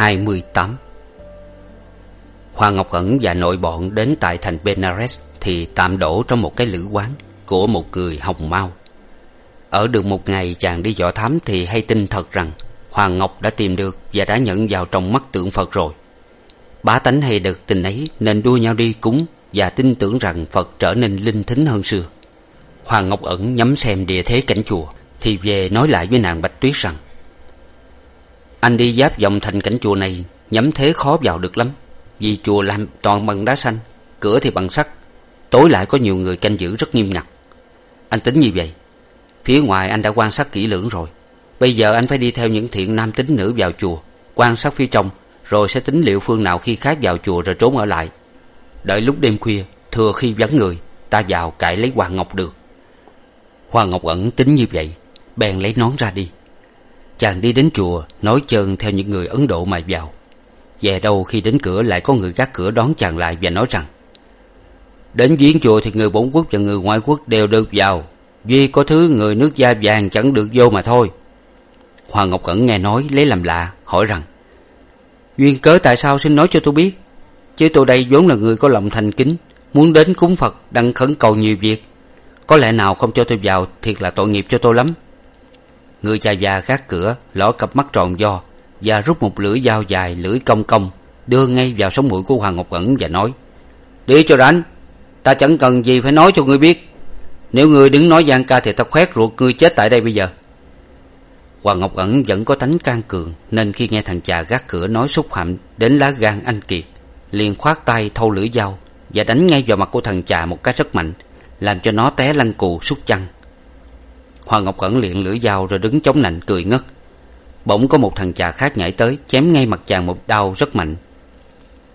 Tập 28 Hoàng Ngọc Ẩn và nội bọn đến tại thành Benares Thì tạm đổ trong một cái lữ quán Của một người hồng mau Ở được một ngày chàng đi dò thám Thì hay tin thật rằng Hoàng Ngọc đã tìm được Và đã nhận vào trong mắt tượng Phật rồi. Bá tánh hay được tình ấy Nên đua nhau đi cúng Và tin tưởng rằng Phật trở nên linh thính hơn xưa. Hoàng Ngọc Ẩn nhắm xem địa thế cảnh chùa Thì về nói lại với nàng Bạch Tuyết rằng anh đi giáp vòng thành cảnh chùa này, nhắm thế khó vào được lắm. Vì chùa làm toàn bằng đá xanh, cửa thì bằng sắt, tối lại có nhiều người canh giữ rất nghiêm ngặt. Anh tính như vậy. Phía ngoài anh đã quan sát kỹ lưỡng rồi. Bây giờ anh phải đi theo những thiện nam tín nữ vào chùa, quan sát phía trong, rồi sẽ tính liệu phương nào khi khác vào chùa rồi trốn ở lại. Đợi lúc đêm khuya, thừa khi vắng người, ta vào cãi lấy hoàng ngọc được. Hoàng ngọc ẩn tính như vậy, bèn lấy nón ra đi chàng đi đến chùa, nói chơn theo những người ấn độ mà vào. Về đâu khi đến cửa lại có người gác cửa đón chàng lại và nói rằng, đến viếng chùa thì người bổn quốc và người ngoại quốc đều được vào. Duy có thứ người nước da vàng chẳng được vô mà thôi. Hoàng ngọc cẩn nghe nói, lấy làm lạ, hỏi rằng, duyên cớ tại sao xin nói cho tôi biết? Chứ tôi đây vốn là người có lòng thành kính, muốn đến cúng phật, đang khẩn cầu nhiều việc. Có lẽ nào không cho tôi vào, thiệt là tội nghiệp cho tôi lắm người cha già gác cửa lỏ cặp mắt tròn do và rút một lưỡi dao dài lưỡi cong cong, đưa ngay vào sống mũi của hoàng ngọc ẩn và nói, đi cho rảnh, ta chẳng cần gì phải nói cho ngươi biết. Nếu ngươi đứng nói gian ca thì ta khoét ruột ngươi chết tại đây bây giờ. Hoàng ngọc ẩn vẫn có tánh can cường, nên khi nghe thằng chà gác cửa nói xúc phạm đến lá gan anh kiệt, liền khoát tay thâu lưỡi dao và đánh ngay vào mặt của thằng chà một cái rất mạnh, làm cho nó té lăn cù sút chăn hoàng ngọc ẩn liền lưỡi dao rồi đứng chống nạnh cười ngất. Bỗng có một thằng chà khác nhảy tới, chém ngay mặt chàng một đau rất mạnh.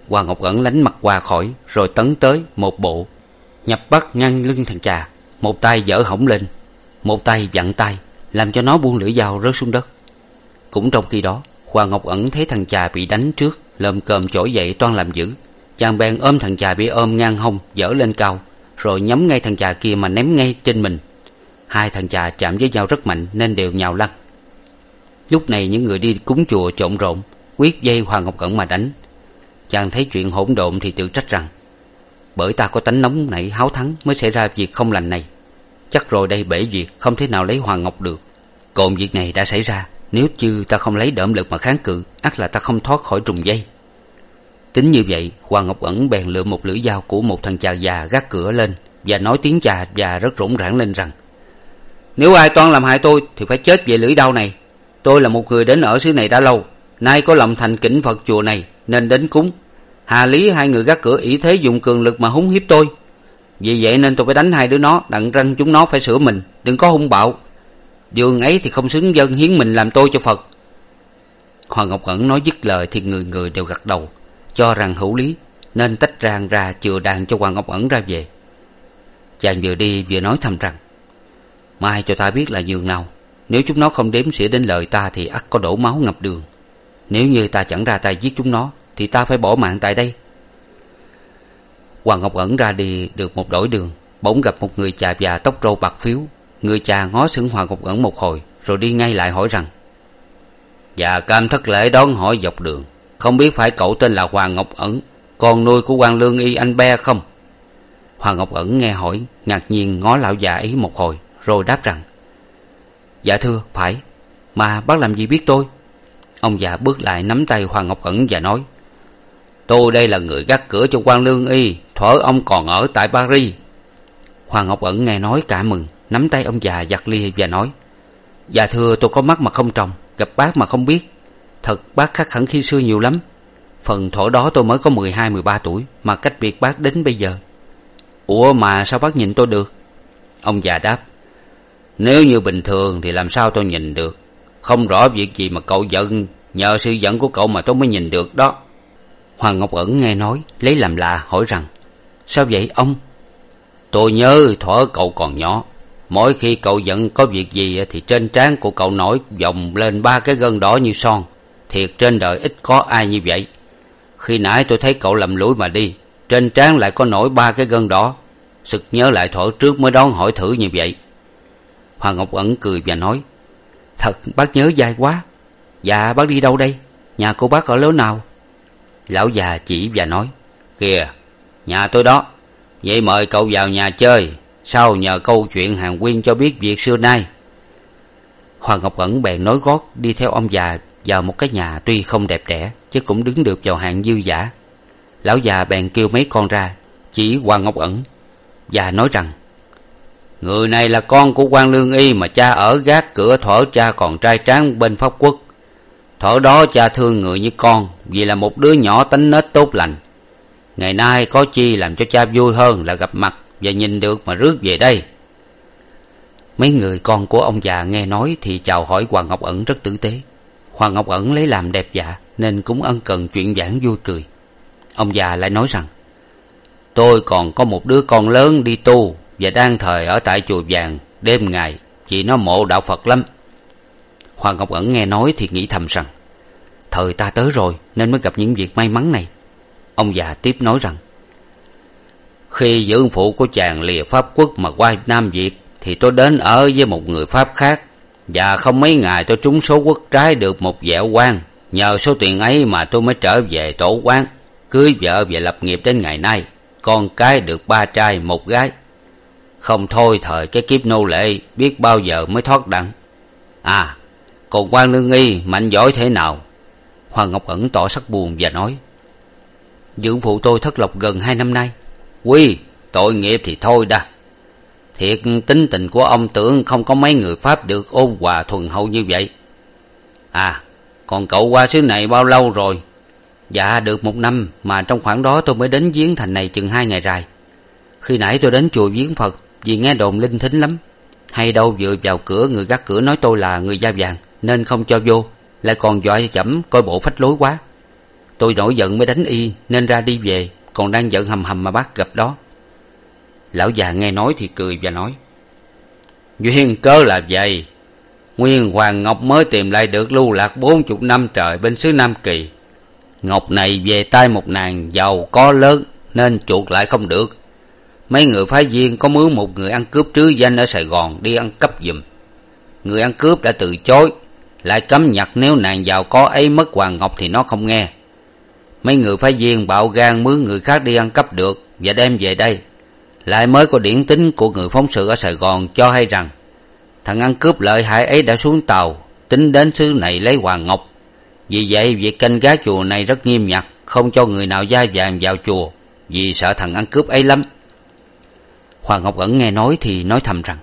Hoàng ngọc ẩn lánh mặt qua khỏi, rồi tấn tới một bộ. Nhập bắt ngăn lưng thằng chà, một tay giở hỏng lên, một tay vặn tay, làm cho nó buông lưỡi dao rớt xuống đất. Cũng trong khi đó hoàng ngọc ẩn thấy thằng chà bị đánh trước, lồm cồm trỗi dậy toan làm dữ. Chàng bèn ôm thằng chà bị ôm ngang hông, dở lên cao, rồi nhắm ngay thằng chà kia mà ném ngay trên mình hai thằng chà chạm với nhau rất mạnh nên đều nhào lăn. Lúc này những người đi cúng chùa trộn rộn, quyết dây hoàng ngọc cẩn mà đánh. Chàng thấy chuyện hỗn độn thì tự trách rằng, bởi ta có tánh nóng nảy háo thắng mới xảy ra việc không lành này. Chắc rồi đây bể việc không thể nào lấy hoàng ngọc được. Cộn việc này đã xảy ra, nếu như ta không lấy đỡm lực mà kháng cự, ắt là ta không thoát khỏi trùng dây. Tính như vậy, hoàng ngọc ẩn bèn lựa một lưỡi dao của một thằng chà già gác cửa lên và nói tiếng chà già rất rỗng rãng lên rằng nếu ai toan làm hại tôi, thì phải chết về lưỡi đau này. Tôi là một người đến ở xứ này đã lâu, nay có lòng thành kính phật chùa này, nên đến cúng. Hà lý, hai người gác cửa ỷ thế dùng cường lực mà húng hiếp tôi. Vì vậy nên tôi phải đánh hai đứa nó, đặng răng chúng nó phải sửa mình, đừng có hung bạo. Dường ấy thì không xứng dân hiến mình làm tôi cho phật. Hoàng ngọc ẩn nói dứt lời thì người người đều gật đầu, cho rằng hữu lý, nên tách rang ra chừa đàn cho hoàng ngọc ẩn ra về. Chàng vừa đi vừa nói thầm rằng mai cho ta biết là giường nào. Nếu chúng nó không đếm xỉa đến lời ta thì ắt có đổ máu ngập đường. Nếu như ta chẳng ra tay giết chúng nó, thì ta phải bỏ mạng tại đây. Hoàng ngọc ẩn ra đi được một đổi đường, bỗng gặp một người chà già tóc râu bạc phiếu. Người chà ngó xửng hoàng ngọc ẩn một hồi, rồi đi ngay lại hỏi rằng, và cam thất lễ đón hỏi dọc đường. Không biết phải cậu tên là hoàng ngọc ẩn, con nuôi của quan lương y anh be không? Hoàng ngọc ẩn nghe hỏi, ngạc nhiên ngó lão già ấy một hồi rồi đáp rằng dạ thưa, phải, mà bác làm gì biết tôi? Ông già bước lại nắm tay hoàng ngọc ẩn và nói, tôi đây là người gác cửa cho quan lương y, thuở ông còn ở tại paris. Hoàng ngọc ẩn nghe nói cả mừng, nắm tay ông già giặt lia và nói dạ thưa, tôi có mắt mà không trồng gặp bác mà không biết. Thật bác khác hẳn khi xưa nhiều lắm. Phần thuở đó tôi mới có mười hai, mười ba tuổi, mà cách biệt bác đến bây giờ. Ủa mà sao bác nhìn tôi được? Ông già đáp nếu như bình thường thì làm sao tôi nhìn được? Không rõ việc gì mà cậu giận, nhờ sự giận của cậu mà tôi mới nhìn được đó. Hoàng ngọc ẩn nghe nói, lấy làm lạ, hỏi rằng, sao vậy, ông? Tôi nhớ thuở cậu còn nhỏ, mỗi khi cậu giận có việc gì thì trên trán của cậu nổi vòng lên ba cái gân đỏ như son. Thiệt trên đời ít có ai như vậy. Khi nãy tôi thấy cậu lầm lũi mà đi, trên trán lại có nổi ba cái gân đỏ. Sực nhớ lại thuở trước mới đón hỏi thử như vậy hoàng ngọc ẩn cười và nói, thật, bác nhớ dai quá. Dạ bác đi đâu đây? Nhà cô bác ở lối nào? Lão già chỉ và nói, kìa, nhà tôi đó. Vậy mời cậu vào nhà chơi. Sau nhờ câu chuyện hàng quyên cho biết việc xưa nay. Hoàng ngọc ẩn bèn nói gót, đi theo ông già vào một cái nhà tuy không đẹp đẽ, chứ cũng đứng được vào hạng dư giả. Lão già bèn kêu mấy con ra, chỉ hoàng ngọc ẩn và nói rằng người này là con của quan lương y mà cha ở gác cửa thuở cha còn trai tráng bên pháp quốc. Thuở đó cha thương người như con, vì là một đứa nhỏ tánh nết tốt lành. Ngày nay có chi làm cho cha vui hơn là gặp mặt và nhìn được mà rước về đây. Mấy người con của ông già nghe nói thì chào hỏi hoàng ngọc ẩn rất tử tế. Hoàng ngọc ẩn lấy làm đẹp dạ nên cũng ân cần chuyện giảng vui cười. Ông già lại nói rằng, tôi còn có một đứa con lớn đi tu và đang thời ở tại chùa vàng, đêm ngày chị nó mộ đạo phật lắm. Hoàng ngọc ẩn nghe nói thì nghĩ thầm rằng, thời ta tới rồi nên mới gặp những việc may mắn này. Ông già tiếp nói rằng, khi dưỡng phụ của chàng lìa pháp quốc mà qua nam việt thì tôi đến ở với một người pháp khác và không mấy ngày tôi trúng số quốc trái được một dẹo quan. Nhờ số tiền ấy mà tôi mới trở về tổ quán, cưới vợ và lập nghiệp đến ngày nay, con cái được ba trai, một gái không thôi, thời cái kiếp nô lệ, biết bao giờ mới thoát đặng à còn quan lương y, mạnh giỏi thế nào? Hoàng ngọc ẩn tỏ sắc buồn và nói, dưỡng phụ tôi thất lộc gần hai năm nay. Quy, tội nghiệp thì thôi đa. Thiệt tính tình của ông tưởng không có mấy người pháp được ôn hòa thuần hậu như vậy. À còn cậu qua xứ này bao lâu rồi? Dạ được một năm, mà trong khoảng đó tôi mới đến viếng thành này chừng hai ngày rày khi nãy tôi đến chùa viếng phật vì nghe đồn linh thính lắm. Hay đâu vừa vào cửa, người gác cửa nói tôi là người da vàng, nên không cho vô. Lại còn dọa chẩm coi bộ phách lối quá. Tôi nổi giận mới đánh y, nên ra đi về, còn đang giận hầm hầm mà bác gặp đó. Lão già nghe nói thì cười và nói, duyên cớ là vậy? Nguyên hoàng ngọc mới tìm lại được lưu lạc bốn chục năm trời bên xứ nam kỳ. Ngọc này về tay một nàng giàu có lớn, nên chuộc lại không được mấy người phái viên có mướn một người ăn cướp trứ danh ở sài gòn đi ăn cắp giùm. Người ăn cướp đã từ chối, lại cấm nhặt nếu nàng giàu có ấy mất hoàng ngọc thì nó không nghe. Mấy người phái viên bạo gan mướn người khác đi ăn cắp được và đem về đây. Lại mới có điển tính của người phóng sự ở sài gòn cho hay rằng, thằng ăn cướp lợi hại ấy đã xuống tàu, tính đến xứ này lấy hoàng ngọc. Vì vậy, việc canh gác chùa này rất nghiêm ngặt không cho người nào da vàng vào chùa, vì sợ thằng ăn cướp ấy lắm hoàng ngọc ẩn nghe nói thì nói thầm rằng,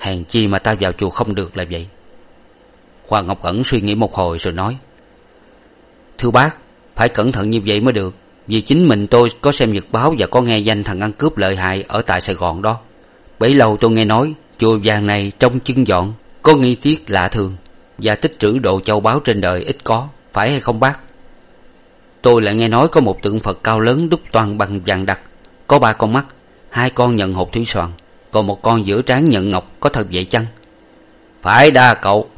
hèn chi mà ta vào chùa không được là vậy? Hoàng ngọc ẩn suy nghĩ một hồi rồi nói, thưa bác, phải cẩn thận như vậy mới được, vì chính mình tôi có xem nhật báo và có nghe danh thằng ăn cướp lợi hại ở tại sài gòn đó. Bấy lâu tôi nghe nói, chùa vàng này trông chưng dọn, có nghi tiết lạ thường, và tích trữ đồ châu báu trên đời ít có, phải hay không bác? Tôi lại nghe nói có một tượng phật cao lớn đúc toàn bằng vàng đặc, có ba con mắt hai con nhận hột thủy soàn còn một con giữa trán nhận ngọc có thật vậy chăng? Phải đa cậu.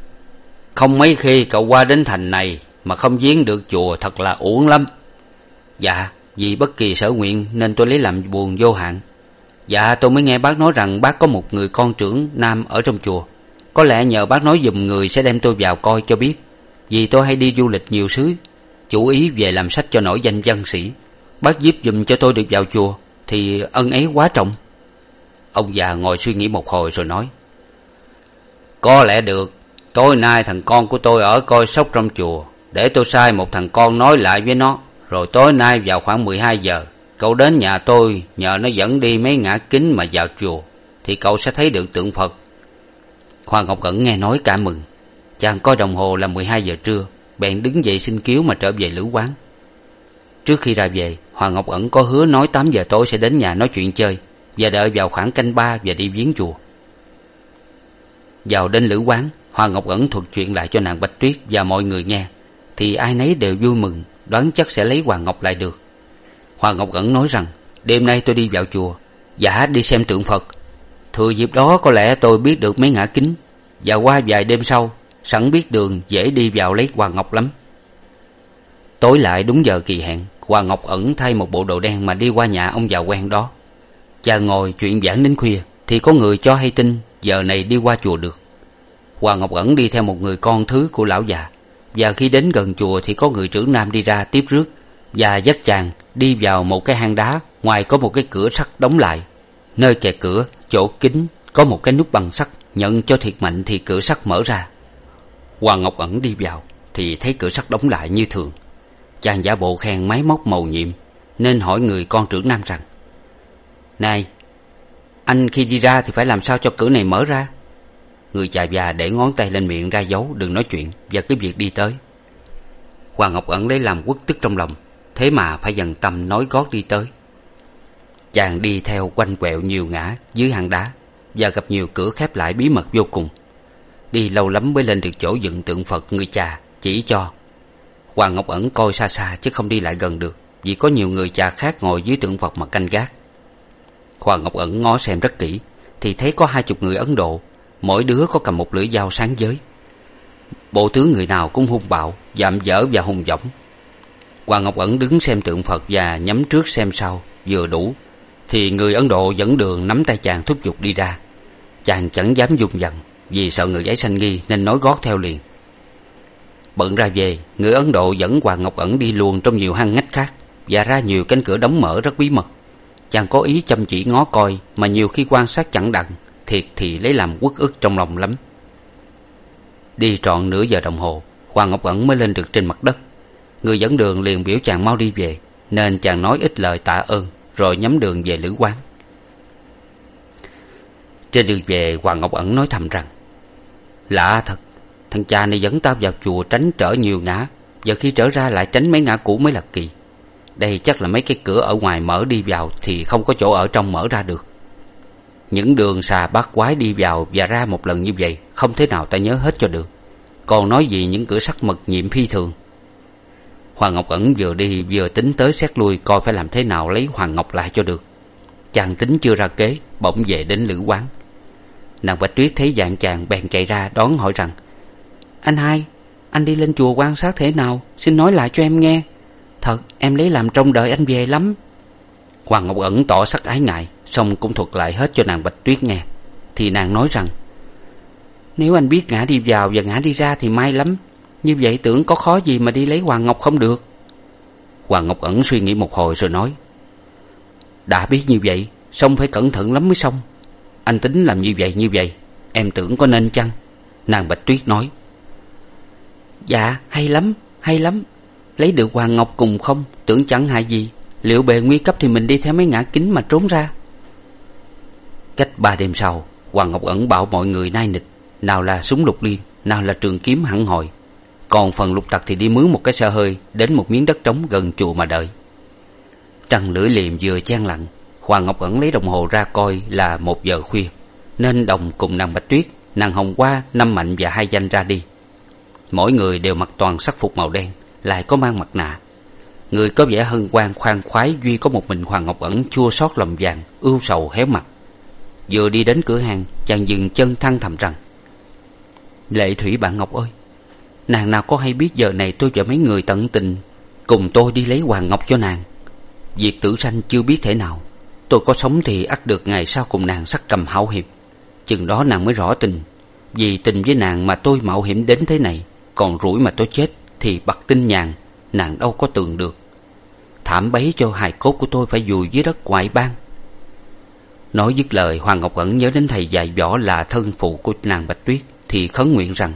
Không mấy khi cậu qua đến thành này mà không viếng được chùa thật là uổng lắm. Dạ vì bất kỳ sở nguyện nên tôi lấy làm buồn vô hạn. Dạ tôi mới nghe bác nói rằng bác có một người con trưởng nam ở trong chùa. Có lẽ nhờ bác nói giùm người sẽ đem tôi vào coi cho biết. Vì tôi hay đi du lịch nhiều xứ, chủ ý về làm sách cho nổi danh văn sĩ. Bác giúp giùm cho tôi được vào chùa thì ân ấy quá trọng. Ông già ngồi suy nghĩ một hồi rồi nói, có lẽ được, tối nay thằng con của tôi ở coi sóc trong chùa, để tôi sai một thằng con nói lại với nó, rồi tối nay vào khoảng mười hai giờ, cậu đến nhà tôi, nhờ nó dẫn đi mấy ngã kính mà vào chùa, thì cậu sẽ thấy được tượng phật. Hoàng ngọc cẩn nghe nói cả mừng, chàng coi đồng hồ là mười hai giờ trưa, bèn đứng dậy xin cứu mà trở về lữ quán trước khi ra về, hoàng ngọc ẩn có hứa nói tám giờ tối sẽ đến nhà nói chuyện chơi và đợi vào khoảng canh ba và đi viếng chùa. Vào đến lữ quán, hoàng ngọc ẩn thuật chuyện lại cho nàng bạch tuyết và mọi người nghe, thì ai nấy đều vui mừng, đoán chắc sẽ lấy hoàng ngọc lại được. Hoàng ngọc ẩn nói rằng, đêm nay tôi đi vào chùa, giả đi xem tượng phật. Thừa dịp đó có lẽ tôi biết được mấy ngã kính và qua vài đêm sau, sẵn biết đường dễ đi vào lấy hoàng ngọc lắm tối lại đúng giờ kỳ hẹn hoàng ngọc ẩn thay một bộ đồ đen mà đi qua nhà ông già quen đó. Cha ngồi chuyện giảng đến khuya, thì có người cho hay tin giờ này đi qua chùa được. Hoàng ngọc ẩn đi theo một người con thứ của lão già, và khi đến gần chùa thì có người trưởng nam đi ra tiếp rước, và dắt chàng đi vào một cái hang đá, ngoài có một cái cửa sắt đóng lại. Nơi kẹt cửa, chỗ kín có một cái nút bằng sắt, nhận cho thiệt mạnh thì cửa sắt mở ra. Hoàng ngọc ẩn đi vào thì thấy cửa sắt đóng lại như thường chàng giả bộ khen máy móc màu nhiệm, nên hỏi người con trưởng nam rằng, này, anh khi đi ra thì phải làm sao cho cửa này mở ra? Người chà già để ngón tay lên miệng ra dấu đừng nói chuyện và cứ việc đi tới. Hoàng ngọc ẩn lấy làm quất tức trong lòng, thế mà phải dần tâm nói gót đi tới. Chàng đi theo quanh quẹo nhiều ngã dưới hang đá và gặp nhiều cửa khép lại bí mật vô cùng. Đi lâu lắm mới lên được chỗ dựng tượng phật người chà chỉ cho hoàng ngọc ẩn coi xa xa chứ không đi lại gần được, vì có nhiều người cha khác ngồi dưới tượng phật mà canh gác. Hoàng ngọc ẩn ngó xem rất kỹ, thì thấy có hai chục người ấn độ, mỗi đứa có cầm một lưỡi dao sáng giới. Bộ tướng người nào cũng hung bạo, dạm dở và hùng dõng hoàng ngọc ẩn đứng xem tượng phật và nhắm trước xem sau, vừa đủ, thì người ấn độ dẫn đường nắm tay chàng thúc giục đi ra. Chàng chẳng dám dùng dần vì sợ người ấy sanh nghi nên nói gót theo liền bận ra về, người ấn độ dẫn hoàng ngọc ẩn đi luồn trong nhiều hang ngách khác và ra nhiều cánh cửa đóng mở rất bí mật. Chàng có ý chăm chỉ ngó coi mà nhiều khi quan sát chẳng đặng, thiệt thì lấy làm uất ức trong lòng lắm. Đi trọn nửa giờ đồng hồ hoàng ngọc ẩn mới lên được trên mặt đất. Người dẫn đường liền biểu chàng mau đi về, nên chàng nói ít lời tạ ơn, rồi nhắm đường về lữ quán. Trên đường về hoàng ngọc ẩn nói thầm rằng, lạ thật thằng cha này dẫn tao vào chùa tránh trở nhiều ngã giờ khi trở ra lại tránh mấy ngã cũ mới là kỳ. Đây chắc là mấy cái cửa ở ngoài mở đi vào thì không có chỗ ở trong mở ra được. Những đường xà bát quái đi vào và ra một lần như vậy, không thế nào ta nhớ hết cho được. Còn nói gì những cửa sắt mật nhiệm phi thường? Hoàng ngọc ẩn vừa đi vừa tính tới xét lui coi phải làm thế nào lấy hoàng ngọc lại cho được. Chàng tính chưa ra kế, bỗng về đến lữ quán. Nàng bạch tuyết thấy dạng chàng bèn chạy ra đón hỏi rằng anh hai, anh đi lên chùa quan sát thế nào? Xin nói lại cho em nghe. Thật, em lấy làm trông đợi anh về lắm. Hoàng ngọc ẩn tỏ sắc ái ngại, xong cũng thuật lại hết cho nàng bạch tuyết nghe. Thì nàng nói rằng, nếu anh biết ngã đi vào và ngã đi ra thì may lắm. Như vậy tưởng có khó gì mà đi lấy hoàng ngọc không được. Hoàng ngọc ẩn suy nghĩ một hồi rồi nói, đã biết như vậy, xong phải cẩn thận lắm mới xong. Anh tính làm như vậy như vậy, em tưởng có nên chăng? Nàng bạch tuyết nói dạ hay lắm hay lắm. Lấy được hoàng ngọc cùng không? Tưởng chẳng hại gì. Liệu bề nguy cấp thì mình đi theo mấy ngã kính mà trốn ra? Cách ba đêm sau hoàng ngọc ẩn bảo mọi người nai nịch. Nào là súng lục liên nào là trường kiếm hẳn hồi còn phần lục tặc thì đi mướn một cái xe hơi, đến một miếng đất trống gần chùa mà đợi. Trăng lưỡi liềm vừa chan lặng hoàng ngọc ẩn lấy đồng hồ ra coi là một giờ khuya. Nên đồng cùng nàng bạch tuyết, nàng hồng hoa, năm mạnh và hai danh ra đi mỗi người đều mặc toàn sắc phục màu đen, lại có mang mặt nạ. Người có vẻ hân hoan khoan khoái duy có một mình hoàng ngọc ẩn chua xót lòng vàng, ưu sầu héo mặt. Vừa đi đến cửa hàng, chàng dừng chân thăng thầm rằng, lệ thủy bạn ngọc ơi, nàng nào có hay biết giờ này tôi và mấy người tận tình cùng tôi đi lấy hoàng ngọc cho nàng. Việc tử sanh chưa biết thể nào, tôi có sống thì ắt được ngày sau cùng nàng sắc cầm hảo hiệp. Chừng đó nàng mới rõ tình, vì tình với nàng mà tôi mạo hiểm đến thế này còn rủi mà tôi chết thì bặt tin nhàn, nàng đâu có tường được. Thảm bấy cho hài cốt của tôi phải vùi dưới đất ngoại bang. Nói dứt lời, hoàng ngọc ẩn nhớ đến thầy dạy võ là thân phụ của nàng bạch tuyết, thì khấn nguyện rằng,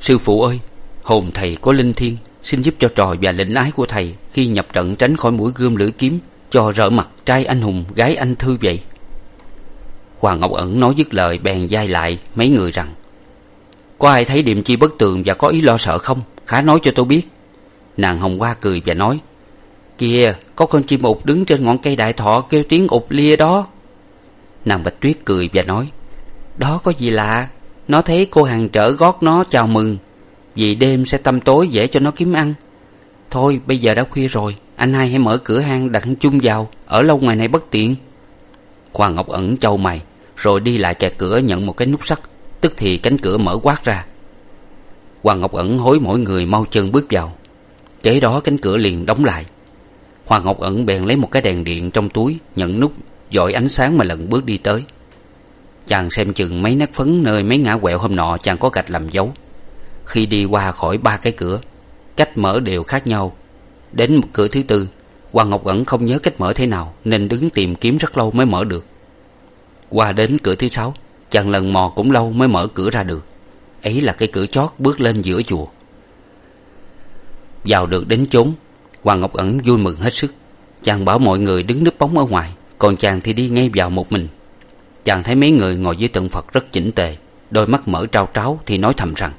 sư phụ ơi, hồn thầy có linh thiêng xin giúp cho trò và lệnh ái của thầy khi nhập trận tránh khỏi mũi gươm lưỡi kiếm, cho rỡ mặt trai anh hùng, gái anh thư vậy. Hoàng ngọc ẩn nói dứt lời, bèn dai lại mấy người rằng có ai thấy điềm chi bất tường và có ý lo sợ không? Khá nói cho tôi biết. Nàng hồng hoa cười và nói, kìa, có con chim ụt đứng trên ngọn cây đại thọ kêu tiếng ụt lia đó. Nàng bạch tuyết cười và nói, đó có gì lạ? Nó thấy cô hàng trở gót nó chào mừng. Vì đêm sẽ tăm tối dễ cho nó kiếm ăn. Thôi, bây giờ đã khuya rồi. Anh hai hãy mở cửa hang đặt chung vào. Ở lâu ngoài này bất tiện. Hoàng ngọc ẩn châu mày, rồi đi lại kẹt cửa nhận một cái nút sắt tức thì cánh cửa mở quát ra. Hoàng ngọc ẩn hối mỗi người mau chân bước vào. Kế đó cánh cửa liền đóng lại. Hoàng ngọc ẩn bèn lấy một cái đèn điện trong túi nhận nút dọi ánh sáng mà lần bước đi tới. Chàng xem chừng mấy nét phấn nơi mấy ngã quẹo hôm nọ chàng có gạch làm dấu. Khi đi qua khỏi ba cái cửa, cách mở đều khác nhau. Đến một cửa thứ tư, hoàng ngọc ẩn không nhớ cách mở thế nào, nên đứng tìm kiếm rất lâu mới mở được. Qua đến cửa thứ sáu chàng lần mò cũng lâu mới mở cửa ra được. Ấy là cái cửa chót bước lên giữa chùa. Vào được đến chốn, hoàng ngọc ẩn vui mừng hết sức. Chàng bảo mọi người đứng núp bóng ở ngoài, còn chàng thì đi ngay vào một mình. Chàng thấy mấy người ngồi dưới tượng phật rất chỉnh tề, đôi mắt mở trao tráo thì nói thầm rằng,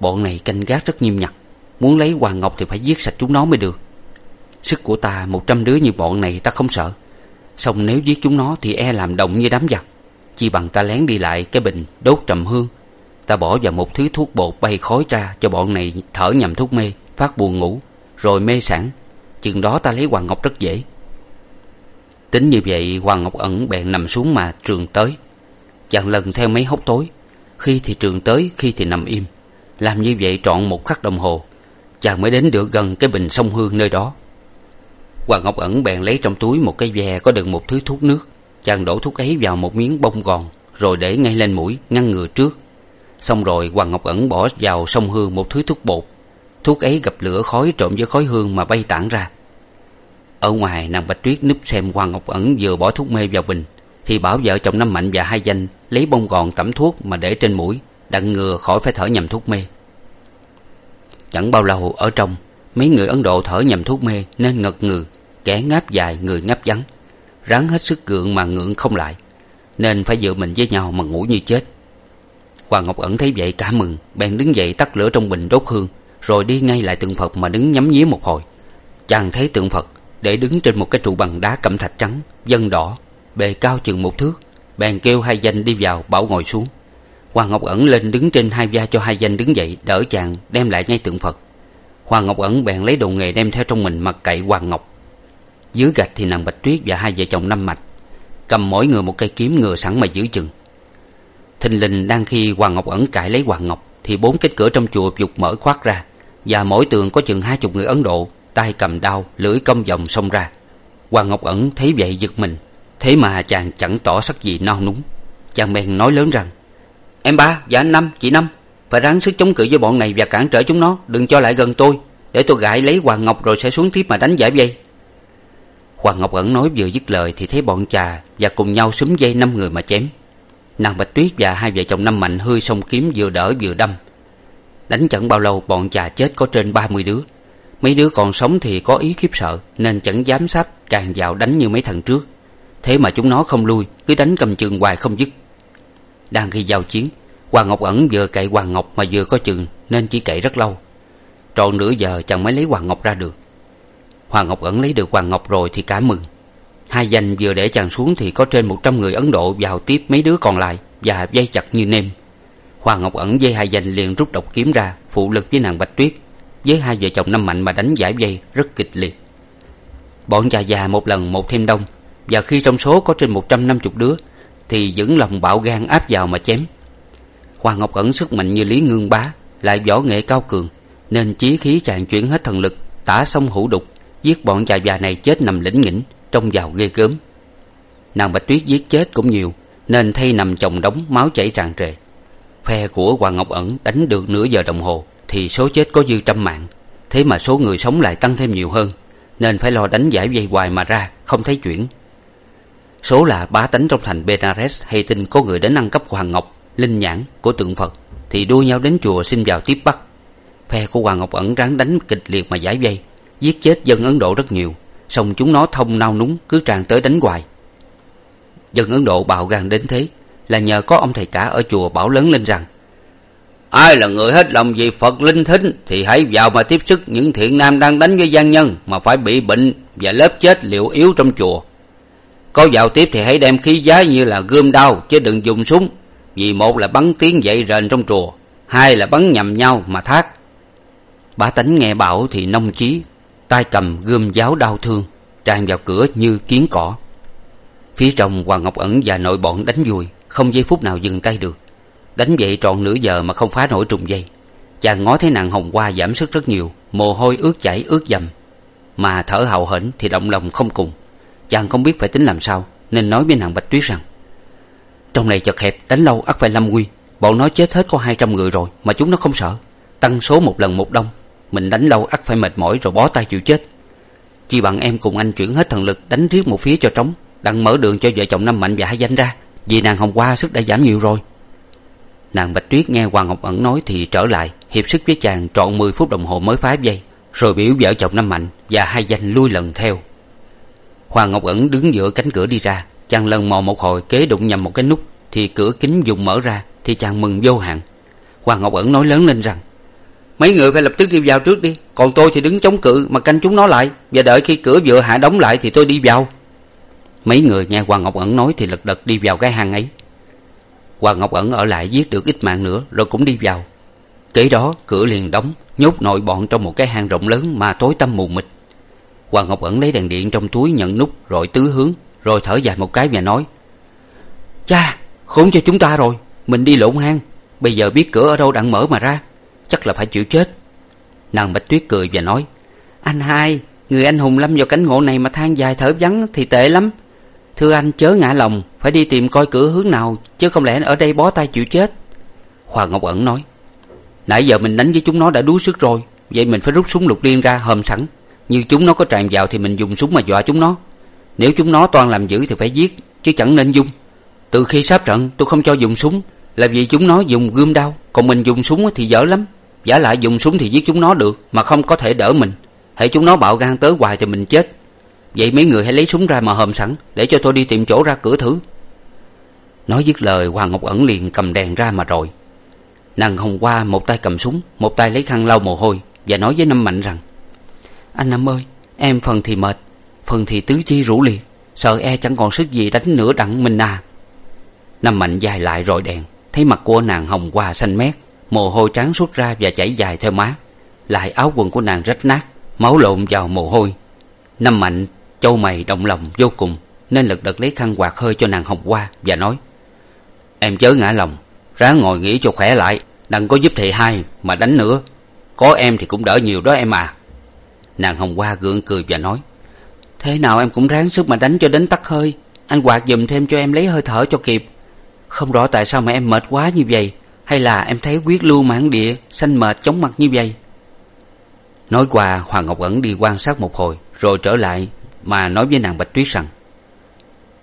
bọn này canh gác rất nghiêm ngặt muốn lấy hoàng ngọc thì phải giết sạch chúng nó mới được. Sức của ta một trăm đứa như bọn này ta không sợ, song nếu giết chúng nó thì e làm động như đám giặc chi bằng ta lén đi lại cái bình đốt trầm hương. Ta bỏ vào một thứ thuốc bột bay khói ra cho bọn này thở nhầm thuốc mê, phát buồn ngủ, rồi mê sản chừng đó ta lấy hoàng ngọc rất dễ. Tính như vậy, hoàng ngọc ẩn bèn nằm xuống mà trường tới. Chàng lần theo mấy hốc tối. Khi thì trường tới, khi thì nằm im. Làm như vậy trọn một khắc đồng hồ. Chàng mới đến được gần cái bình sông hương nơi đó. Hoàng ngọc ẩn bèn lấy trong túi một cái ve có đựng một thứ thuốc nước chàng đổ thuốc ấy vào một miếng bông gòn, rồi để ngay lên mũi, ngăn ngừa trước. Xong rồi, hoàng ngọc ẩn bỏ vào sông hương một thứ thuốc bột. Thuốc ấy gặp lửa khói trộn với khói hương mà bay tản ra. Ở ngoài, nàng bạch tuyết núp xem hoàng ngọc ẩn vừa bỏ thuốc mê vào bình, thì bảo vợ chồng năm mạnh và hai danh lấy bông gòn tẩm thuốc mà để trên mũi đặng ngừa khỏi phải thở nhầm thuốc mê. Chẳng bao lâu, ở trong, mấy người ấn độ thở nhầm thuốc mê nên ngật ngừ, kẻ ngáp dài, người ngáp vắng ráng hết sức gượng mà ngượng không lại. Nên phải dựa mình với nhau mà ngủ như chết. Hoàng ngọc ẩn thấy vậy cả mừng, bèn đứng dậy tắt lửa trong bình đốt hương, rồi đi ngay lại tượng phật mà đứng nhắm nhía một hồi. Chàng thấy tượng phật để đứng trên một cái trụ bằng đá cẩm thạch trắng vân đỏ, bề cao chừng một thước, bèn kêu hai danh đi vào bảo ngồi xuống. Hoàng ngọc ẩn lên đứng trên hai vai cho hai danh đứng dậy, đỡ chàng đem lại ngay tượng phật. Hoàng ngọc ẩn bèn lấy đồ nghề đem theo trong mình mà cậy hoàng ngọc dưới gạch thì nàng bạch tuyết và hai vợ chồng năm mạch cầm mỗi người một cây kiếm ngừa sẵn mà giữ chừng. Thình lình đang khi hoàng ngọc ẩn cãi lấy hoàng ngọc thì bốn cánh cửa trong chùa dục mở khoác ra và mỗi tường có chừng hai chục người ấn độ tay cầm đao, lưỡi cong vòng xông ra. Hoàng ngọc ẩn thấy vậy giật mình, thế mà chàng chẳng tỏ sắc gì nao núng. Chàng bèn nói lớn rằng, em ba và anh năm, chị năm, phải ráng sức chống cự với bọn này và cản trở chúng nó, đừng cho lại gần tôi. Để tôi gãi lấy hoàng ngọc rồi sẽ xuống tiếp mà đánh giải vây hoàng ngọc ẩn nói vừa dứt lời thì thấy bọn trà và cùng nhau xúm dây năm người mà chém. Nàng bạch tuyết và hai vợ chồng năm mạnh hơi song kiếm vừa đỡ vừa đâm. Đánh chẳng bao lâu, bọn trà chết có trên ba mươi đứa. Mấy đứa còn sống thì có ý khiếp sợ, nên chẳng dám sáp tràn vào đánh như mấy thằng trước. Thế mà chúng nó không lui, cứ đánh cầm chừng hoài không dứt. Đang khi giao chiến, hoàng ngọc ẩn vừa cậy hoàng ngọc mà vừa có chừng, nên chỉ cậy rất lâu. Trọn nửa giờ chẳng mới lấy hoàng ngọc ra được hoàng ngọc ẩn lấy được hoàng ngọc rồi thì cả mừng. Hai danh vừa để chàng xuống thì có trên một trăm người ấn độ vào tiếp mấy đứa còn lại và dây chặt như nêm. Hoàng ngọc ẩn dây hai danh liền rút độc kiếm ra, phụ lực với nàng bạch tuyết. Với hai vợ chồng năm mạnh mà đánh giải dây rất kịch liệt. Bọn già già một lần một thêm đông, và khi trong số có trên một trăm năm chục đứa thì vững lòng bạo gan áp vào mà chém. Hoàng ngọc ẩn sức mạnh như lý ngương bá, lại võ nghệ cao cường, nên chí khí chàng chuyển hết thần lực, tả xong hữu đục giết bọn già già này chết nằm lĩnh nghỉnh, trông vào ghê gớm. Nàng bạch tuyết giết chết cũng nhiều, nên thay nằm chồng đống máu chảy tràn trề phe của hoàng ngọc ẩn đánh được nửa giờ đồng hồ thì số chết có dư trăm mạng. Thế mà số người sống lại tăng thêm nhiều hơn, nên phải lo đánh giải dây hoài mà ra, không thấy chuyển. Số là bá tánh trong thành benares hay tin có người đến ăn cắp hoàng ngọc, linh nhãn của tượng phật thì đua nhau đến chùa xin vào tiếp bắt. Phe của hoàng ngọc ẩn ráng đánh kịch liệt mà giải vây giết chết dân ấn độ rất nhiều. Song chúng nó thông nao núng, cứ tràn tới đánh hoài. Dân ấn độ bạo gan đến thế, là nhờ có ông thầy cả ở chùa bảo lớn lên rằng, ai là người hết lòng vì phật linh thính thì hãy vào mà tiếp sức những thiện nam đang đánh với gian nhân mà phải bị bệnh và lớp chết liệu yếu trong chùa. Có vào tiếp thì hãy đem khí giá như là gươm đao chứ đừng dùng súng, vì một là bắn tiếng dậy rền trong chùa, hai là bắn nhầm nhau mà thác. Bá tánh nghe bảo thì nông chí tay cầm gươm giáo đau thương, tràn vào cửa như kiến cỏ. Phía trong hoàng ngọc ẩn và nội bọn đánh vui, không giây phút nào dừng tay được. Đánh vậy trọn nửa giờ mà không phá nổi trùng dây. Chàng ngó thấy nàng hồng hoa giảm sức rất nhiều, mồ hôi ướt chảy, ướt dầm. Mà thở hào hển thì động lòng không cùng. Chàng không biết phải tính làm sao, nên nói với nàng bạch tuyết rằng, trong này chật hẹp, đánh lâu ắt phải lâm nguy. Bọn nó chết hết có hai trăm người rồi mà chúng nó không sợ. Tăng số một lần một đông mình đánh lâu ắt phải mệt mỏi rồi bó tay chịu chết. Chi bằng em cùng anh chuyển hết thần lực, đánh riết một phía cho trống đặng mở đường cho vợ chồng năm mạnh và hai danh ra. Vì nàng hôm qua sức đã giảm nhiều rồi. Nàng bạch tuyết nghe hoàng ngọc ẩn nói thì trở lại, hiệp sức với chàng trọn mười phút đồng hồ mới phá dây, rồi biểu vợ chồng năm mạnh và hai danh lui lần theo. Hoàng ngọc ẩn đứng giữa cánh cửa đi ra, chàng lần mò một hồi kế đụng nhầm một cái nút, thì cửa kính dùng mở ra thì chàng mừng vô hạn. Hoàng ngọc ẩn nói lớn lên rằng mấy người phải lập tức đi vào trước đi. Còn tôi thì đứng chống cự mà canh chúng nó lại. Và đợi khi cửa vừa hạ đóng lại thì tôi đi vào. Mấy người nghe hoàng ngọc ẩn nói thì lật đật đi vào cái hang ấy. Hoàng ngọc ẩn ở lại giết được ít mạng nữa, rồi cũng đi vào. Kế đó, cửa liền đóng, nhốt nội bọn trong một cái hang rộng lớn mà tối tăm mù mịt. Hoàng ngọc ẩn lấy đèn điện trong túi nhận nút, rồi tứ hướng, rồi thở dài một cái và nói, cha, khốn cho chúng ta rồi. Mình đi lộn hang. Bây giờ biết cửa ở đâu đặng mở mà ra chắc là phải chịu chết. Nàng bạch tuyết cười và nói, anh hai, người anh hùng lâm vào cảnh ngộ này mà than dài thở vắng thì tệ lắm. Thưa anh, chớ ngã lòng, phải đi tìm coi cửa hướng nào, chứ không lẽ ở đây bó tay chịu chết? Hoàng ngọc ẩn nói, nãy giờ mình đánh với chúng nó đã đuối sức rồi, vậy mình phải rút súng lục liên ra hòm sẵn. Như chúng nó có tràn vào thì mình dùng súng mà dọa chúng nó. Nếu chúng nó toan làm dữ thì phải giết, chứ chẳng nên dung. Từ khi sáp trận, tôi không cho dùng súng, là vì chúng nó dùng gươm đao, còn mình dùng súng thì dở lắm giả lại dùng súng thì giết chúng nó được, mà không có thể đỡ mình. Hễ chúng nó bạo gan tới hoài thì mình chết. Vậy mấy người hãy lấy súng ra mà hòm sẵn, để cho tôi đi tìm chỗ ra cửa thử. Nói dứt lời, hoàng ngọc ẩn liền cầm đèn ra mà rồi. Nàng hồng hoa một tay cầm súng, một tay lấy khăn lau mồ hôi và nói với năm mạnh rằng, anh năm ơi, em phần thì mệt, phần thì tứ chi rũ liệt sợ e chẳng còn sức gì đánh nữa đặng mình à. Năm mạnh dài lại rồi đèn, thấy mặt của nàng hồng hoa xanh mét mồ hôi trắng xuất ra và chảy dài theo má. Lại áo quần của nàng rách nát, máu lộn vào mồ hôi. Năm mạnh, châu mày động lòng vô cùng, nên lật đật lấy khăn quạt hơi cho nàng hồng hoa và nói, em chớ ngã lòng, ráng ngồi nghỉ cho khỏe lại đặng có giúp thầy hai mà đánh nữa. Có em thì cũng đỡ nhiều đó em à. Nàng hồng hoa gượng cười và nói, thế nào em cũng ráng sức mà đánh cho đến tắt hơi. Anh quạt giùm thêm cho em lấy hơi thở cho kịp. Không rõ tại sao mà em mệt quá như vậy hay là em thấy quyết lưu mãn địa, xanh mệt chóng mặt như vậy? Nói qua, hoàng ngọc ẩn đi quan sát một hồi, rồi trở lại mà nói với nàng bạch tuyết rằng,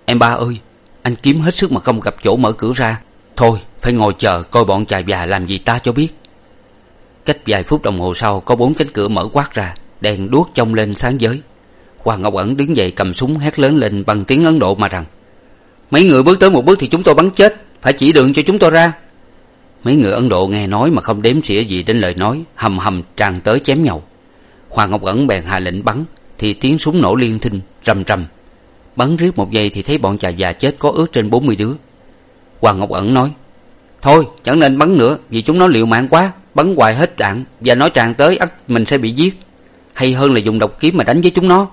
em ba ơi, anh kiếm hết sức mà không gặp chỗ mở cửa ra. Thôi, phải ngồi chờ coi bọn chài già làm gì ta cho biết. Cách vài phút đồng hồ sau, có bốn cánh cửa mở quát ra, đèn đuốc trông lên sáng giới. Hoàng ngọc ẩn đứng dậy cầm súng hét lớn lên bằng tiếng ấn độ mà rằng, mấy người bước tới một bước thì chúng tôi bắn chết, phải chỉ đường cho chúng tôi ra mấy người ấn độ nghe nói mà không đếm xỉa gì đến lời nói, hầm hầm tràn tới chém nhau. Hoàng ngọc ẩn bèn hạ lệnh bắn, thì tiếng súng nổ liên thinh, rầm rầm. Bắn riết một giây thì thấy bọn chà già chết có ước trên bốn mươi đứa. Hoàng ngọc ẩn nói, thôi, chẳng nên bắn nữa, vì chúng nó liều mạng quá, bắn hoài hết đạn, và nó tràn tới ắt mình sẽ bị giết. Hay hơn là dùng độc kiếm mà đánh với chúng nó.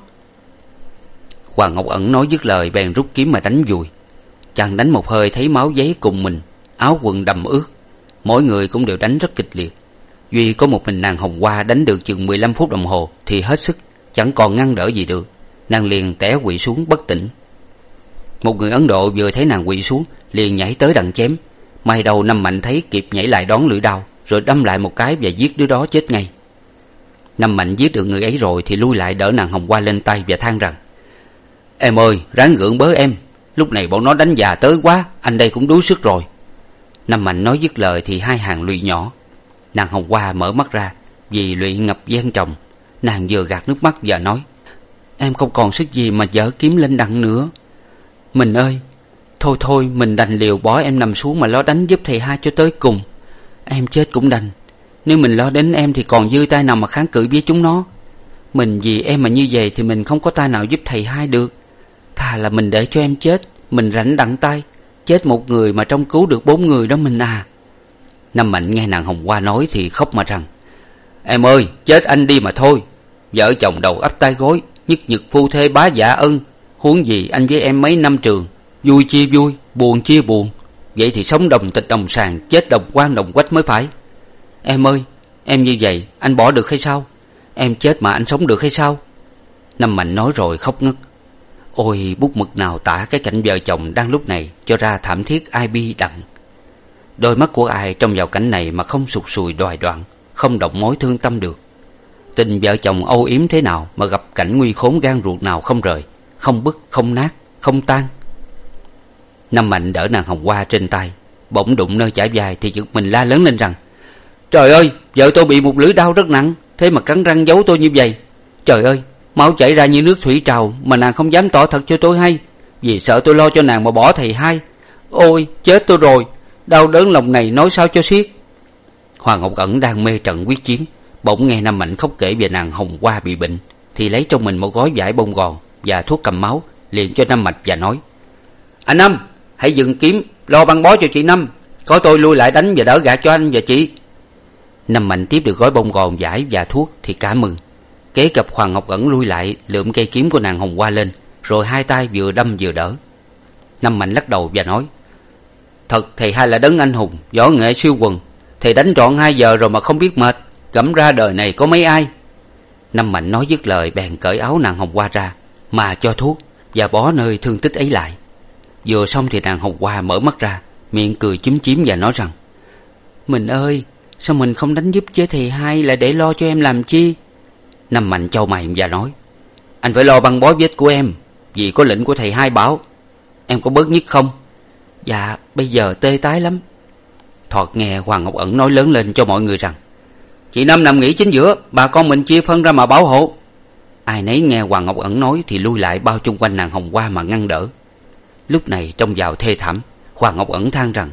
Hoàng ngọc ẩn nói dứt lời, bèn rút kiếm mà đánh vùi. Chàng đánh một hơi thấy máu giấy cùng mình, áo quần đầm ướt mỗi người cũng đều đánh rất kịch liệt. Duy có một mình nàng hồng hoa đánh được chừng mười lăm phút đồng hồ thì hết sức, chẳng còn ngăn đỡ gì được. Nàng liền té quỵ xuống bất tỉnh. Một người ấn độ vừa thấy nàng quỵ xuống, liền nhảy tới đằng chém. May đầu năm mạnh thấy kịp nhảy lại đón lưỡi đao, rồi đâm lại một cái và giết đứa đó chết ngay. Năm mạnh giết được người ấy rồi thì lui lại đỡ nàng hồng hoa lên tay và than rằng, em ơi, ráng gượng bớ em. Lúc này bọn nó đánh già tới quá, anh đây cũng đuối sức rồi năm mạnh nói dứt lời thì hai hàng lụy nhỏ. Nàng hồng hoa mở mắt ra, vì lụy ngập gian chồng nàng vừa gạt nước mắt và nói, em không còn sức gì mà dở kiếm lên đặng nữa. Mình ơi, thôi thôi, mình đành liều bỏ em nằm xuống mà lo đánh giúp thầy hai cho tới cùng. Em chết cũng đành. Nếu mình lo đến em thì còn dư tay nào mà kháng cự với chúng nó. Mình vì em mà như vậy thì mình không có tay nào giúp thầy hai được. Thà là mình để cho em chết, mình rảnh đặng tay chết một người mà trong cứu được bốn người đó mình à năm mạnh nghe nàng hồng hoa nói thì khóc mà rằng, em ơi, chết anh đi mà thôi. Vợ chồng đầu ấp tay gối nhất nhật phu thê bá dạ ân, huống gì anh với em mấy năm trường, vui chia vui, buồn chia buồn. Vậy thì sống đồng tịch đồng sàng, chết đồng quan đồng quách mới phải. Em ơi, em như vậy, anh bỏ được hay sao? Em chết mà anh sống được hay sao? Năm mạnh nói rồi khóc ngất ôi, bút mực nào tả cái cảnh vợ chồng đang lúc này cho ra thảm thiết ai bi đặng. Đôi mắt của ai trong vào cảnh này mà không sụt sùi đoài đoạn, không động mối thương tâm được. Tình vợ chồng âu yếm thế nào mà gặp cảnh nguy khốn gan ruột nào không rời, không bứt, không nát, không tan. Năm mạnh đỡ nàng hồng hoa trên tay, bỗng đụng nơi chải vai thì giật mình la lớn lên rằng, trời ơi, vợ tôi bị một lưỡi đau rất nặng, thế mà cắn răng giấu tôi như vậy. Trời ơi máu chảy ra như nước thủy trào mà nàng không dám tỏ thật cho tôi hay. Vì sợ tôi lo cho nàng mà bỏ thầy hai. Ôi, chết tôi rồi. Đau đớn lòng này nói sao cho xiết. Hoàng ngọc ẩn đang mê trận quyết chiến. Bỗng nghe nam mạnh khóc kể về nàng hồng hoa bị bệnh, thì lấy trong mình một gói vải bông gòn và thuốc cầm máu, liền cho Nam mạch và nói, anh năm hãy dừng kiếm, lo băng bó cho chị năm có tôi lui lại đánh và đỡ gạt cho anh và chị. Năm mạnh tiếp được gói bông gòn, vải và thuốc thì cả mừng kế cập hoàng ngọc ẩn lui lại, lượm cây kiếm của nàng hồng hoa lên, rồi hai tay vừa đâm vừa đỡ. Năm mạnh lắc đầu và nói, thật thì hai là đấng anh hùng, võ nghệ siêu quần. Thì đánh trọn hai giờ rồi mà không biết mệt, gẫm ra đời này có mấy ai? Năm mạnh nói dứt lời, bèn cởi áo nàng hồng hoa ra, mà cho thuốc và bó nơi thương tích ấy lại. Vừa xong thì nàng hồng hoa mở mắt ra, miệng cười chúm chím và nói rằng, mình ơi, sao mình không đánh giúp chứ thì hai lại để lo cho em làm chi? Năm mạnh châu mày và nói, anh phải lo băng bó vết của em, vì có lệnh của thầy hai bảo. Em có bớt nhất không? Dạ bây giờ tê tái lắm. Thọt nghe hoàng ngọc ẩn nói lớn lên cho mọi người rằng, chị năm nằm nghỉ chính giữa, bà con mình chia phân ra mà bảo hộ. Ai nấy nghe hoàng ngọc ẩn nói thì lui lại bao chung quanh nàng hồng hoa mà ngăn đỡ. Lúc này trông vào thê thảm, hoàng ngọc ẩn than rằng,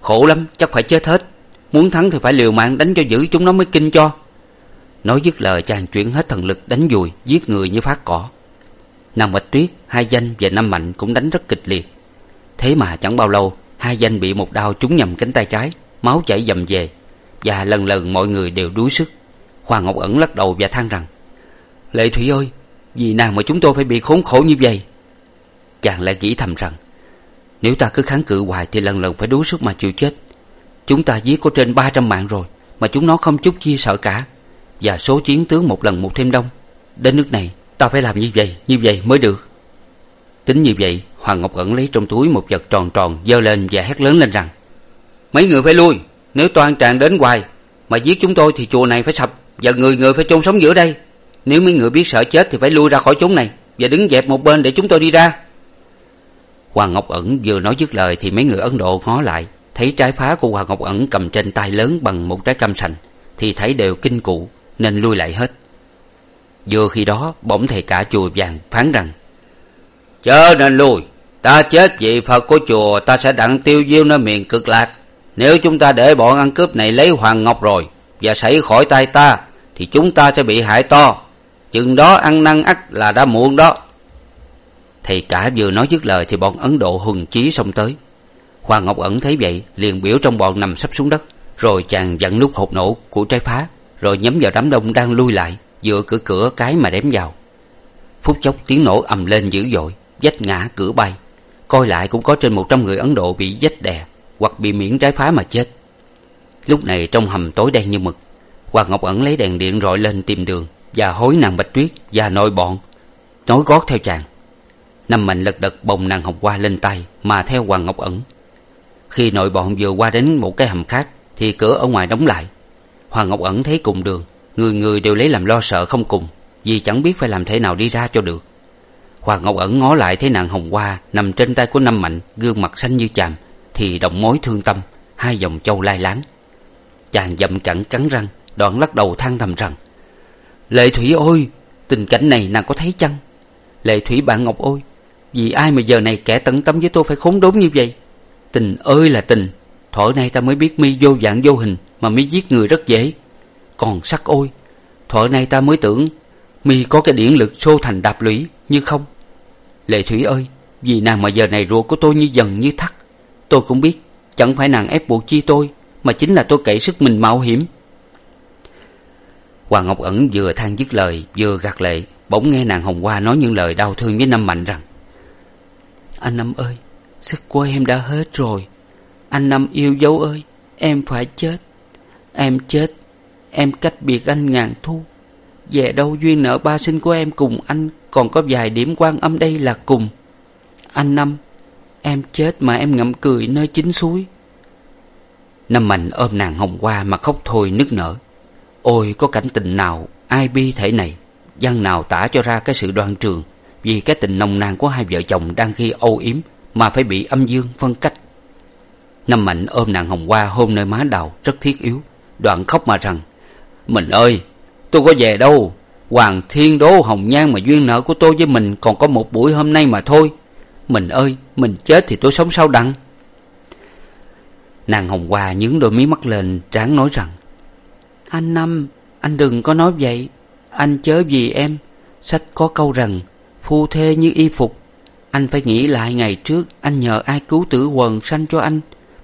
khổ lắm, chắc phải chết hết. Muốn thắng thì phải liều mạng đánh cho dữ chúng nó mới kinh cho nói dứt lời, chàng chuyển hết thần lực đánh dùi, giết người như phát cỏ. Nàng bạch tuyết, hai danh và năm mạnh cũng đánh rất kịch liệt. Thế mà chẳng bao lâu, hai danh bị một đao trúng nhầm cánh tay trái, máu chảy dầm về, và lần lần mọi người đều đuối sức. Hoàng ngọc ẩn lắc đầu và than rằng, lệ thủy ơi, vì nàng mà chúng tôi phải bị khốn khổ như vậy. Chàng lại nghĩ thầm rằng, nếu ta cứ kháng cự hoài thì lần lần phải đuối sức mà chịu chết. Chúng ta giết có trên ba trăm mạng rồi, mà chúng nó không chút chia sợ cả và số chiến tướng một lần một thêm đông. Đến nước này, ta phải làm như vậy như vậy mới được. Tính như vậy, hoàng ngọc ẩn lấy trong túi một vật tròn tròn giơ lên và hét lớn lên rằng, mấy người phải lui, nếu toan tràn đến hoài, mà giết chúng tôi thì chùa này phải sập và người người phải chôn sống giữa đây. Nếu mấy người biết sợ chết thì phải lui ra khỏi chốn này và đứng dẹp một bên để chúng tôi đi ra. Hoàng ngọc ẩn vừa nói dứt lời thì mấy người ấn độ ngó lại, thấy trái phá của hoàng ngọc ẩn cầm trên tay lớn bằng một trái cam sành, thì thấy đều kinh cụ nên lui lại hết. Vừa khi đó, bỗng thầy cả chùa vàng phán rằng, chớ nên lui, ta chết vì phật của chùa, ta sẽ đặng tiêu diêu nơi miền cực lạc. Nếu chúng ta để bọn ăn cướp này lấy hoàng ngọc rồi và xảy khỏi tay ta, thì chúng ta sẽ bị hại to. Chừng đó ăn năn ắt là đã muộn đó. Thầy cả vừa nói dứt lời thì bọn ấn độ hùng chí xông tới. Hoàng ngọc ẩn thấy vậy, liền biểu trong bọn nằm sắp xuống đất, rồi chàng vặn nút hột nổ của trái phá rồi nhắm vào đám đông đang lui lại dựa cửa cửa cái mà đếm vào. Phút chốc tiếng nổ ầm lên dữ dội, vách ngã cửa bay. Coi lại cũng có trên một trăm người ấn độ bị vách đè hoặc bị miễn trái phá mà chết. Lúc này trong hầm tối đen như mực, hoàng ngọc ẩn lấy đèn điện rọi lên tìm đường và hối nàng bạch tuyết và nội bọn nối gót theo chàng. Năm mạnh lật đật bồng nàng hồng hoa lên tay mà theo hoàng ngọc ẩn. Khi nội bọn vừa qua đến một cái hầm khác thì cửa ở ngoài đóng lại hoàng ngọc ẩn thấy cùng đường, người người đều lấy làm lo sợ không cùng, vì chẳng biết phải làm thế nào đi ra cho được. Hoàng ngọc ẩn ngó lại thấy nàng hồng hoa nằm trên tay của năm mạnh, gương mặt xanh như chàm, thì động mối thương tâm, hai dòng châu lai láng. Chàng dậm cẳng cắn răng, đoạn lắc đầu than thầm rằng, lệ thủy ôi, tình cảnh này nàng có thấy chăng? Lệ thủy bạn ngọc ôi, vì ai mà giờ này kẻ tận tâm với tôi phải khốn đốn như vậy? Tình ơi là tình thuở nay ta mới biết mi vô dạng vô hình mà mi giết người rất dễ. Còn sắc ôi, thuở nay ta mới tưởng mi có cái điển lực xô thành đạp lũy, như không? Lệ thủy ơi, vì nàng mà giờ này ruột của tôi như dần như thắt. Tôi cũng biết, chẳng phải nàng ép buộc chi tôi, mà chính là tôi cậy sức mình mạo hiểm. Hoàng ngọc ẩn vừa than dứt lời, vừa gạt lệ, bỗng nghe nàng hồng hoa nói những lời đau thương với năm mạnh rằng, anh năm ơi, sức của em đã hết rồi. Anh năm yêu dấu ơi, em phải chết em chết. Em cách biệt anh ngàn thu. Về đâu duyên nợ ba sinh của em cùng anh, còn có vài điểm quan âm đây là cùng. Anh năm, em chết mà em ngậm cười nơi chính suối. Năm mạnh ôm nàng hồng hoa mà khóc thôi nức nở. Ôi, có cảnh tình nào, ai bi thể này? Văn nào tả cho ra cái sự đoan trường, vì cái tình nồng nàn của hai vợ chồng đang khi âu yếm mà phải bị âm dương phân cách. Năm mạnh ôm nàng hồng hoa hôn nơi má đào, rất thiết yếu đoạn khóc mà rằng, mình ơi, tôi có về đâu? Hoàng thiên đố hồng nhan mà duyên nợ của tôi với mình còn có một buổi hôm nay mà thôi. Mình ơi, mình chết thì tôi sống sao đặng? Nàng hồng hoa nhướng đôi mí mắt lên, tráng nói rằng, anh năm, anh đừng có nói vậy. Anh chớ vì em. Sách có câu rằng, phu thê như y phục. Anh phải nghĩ lại ngày trước anh nhờ ai cứu tử quần sanh cho anh.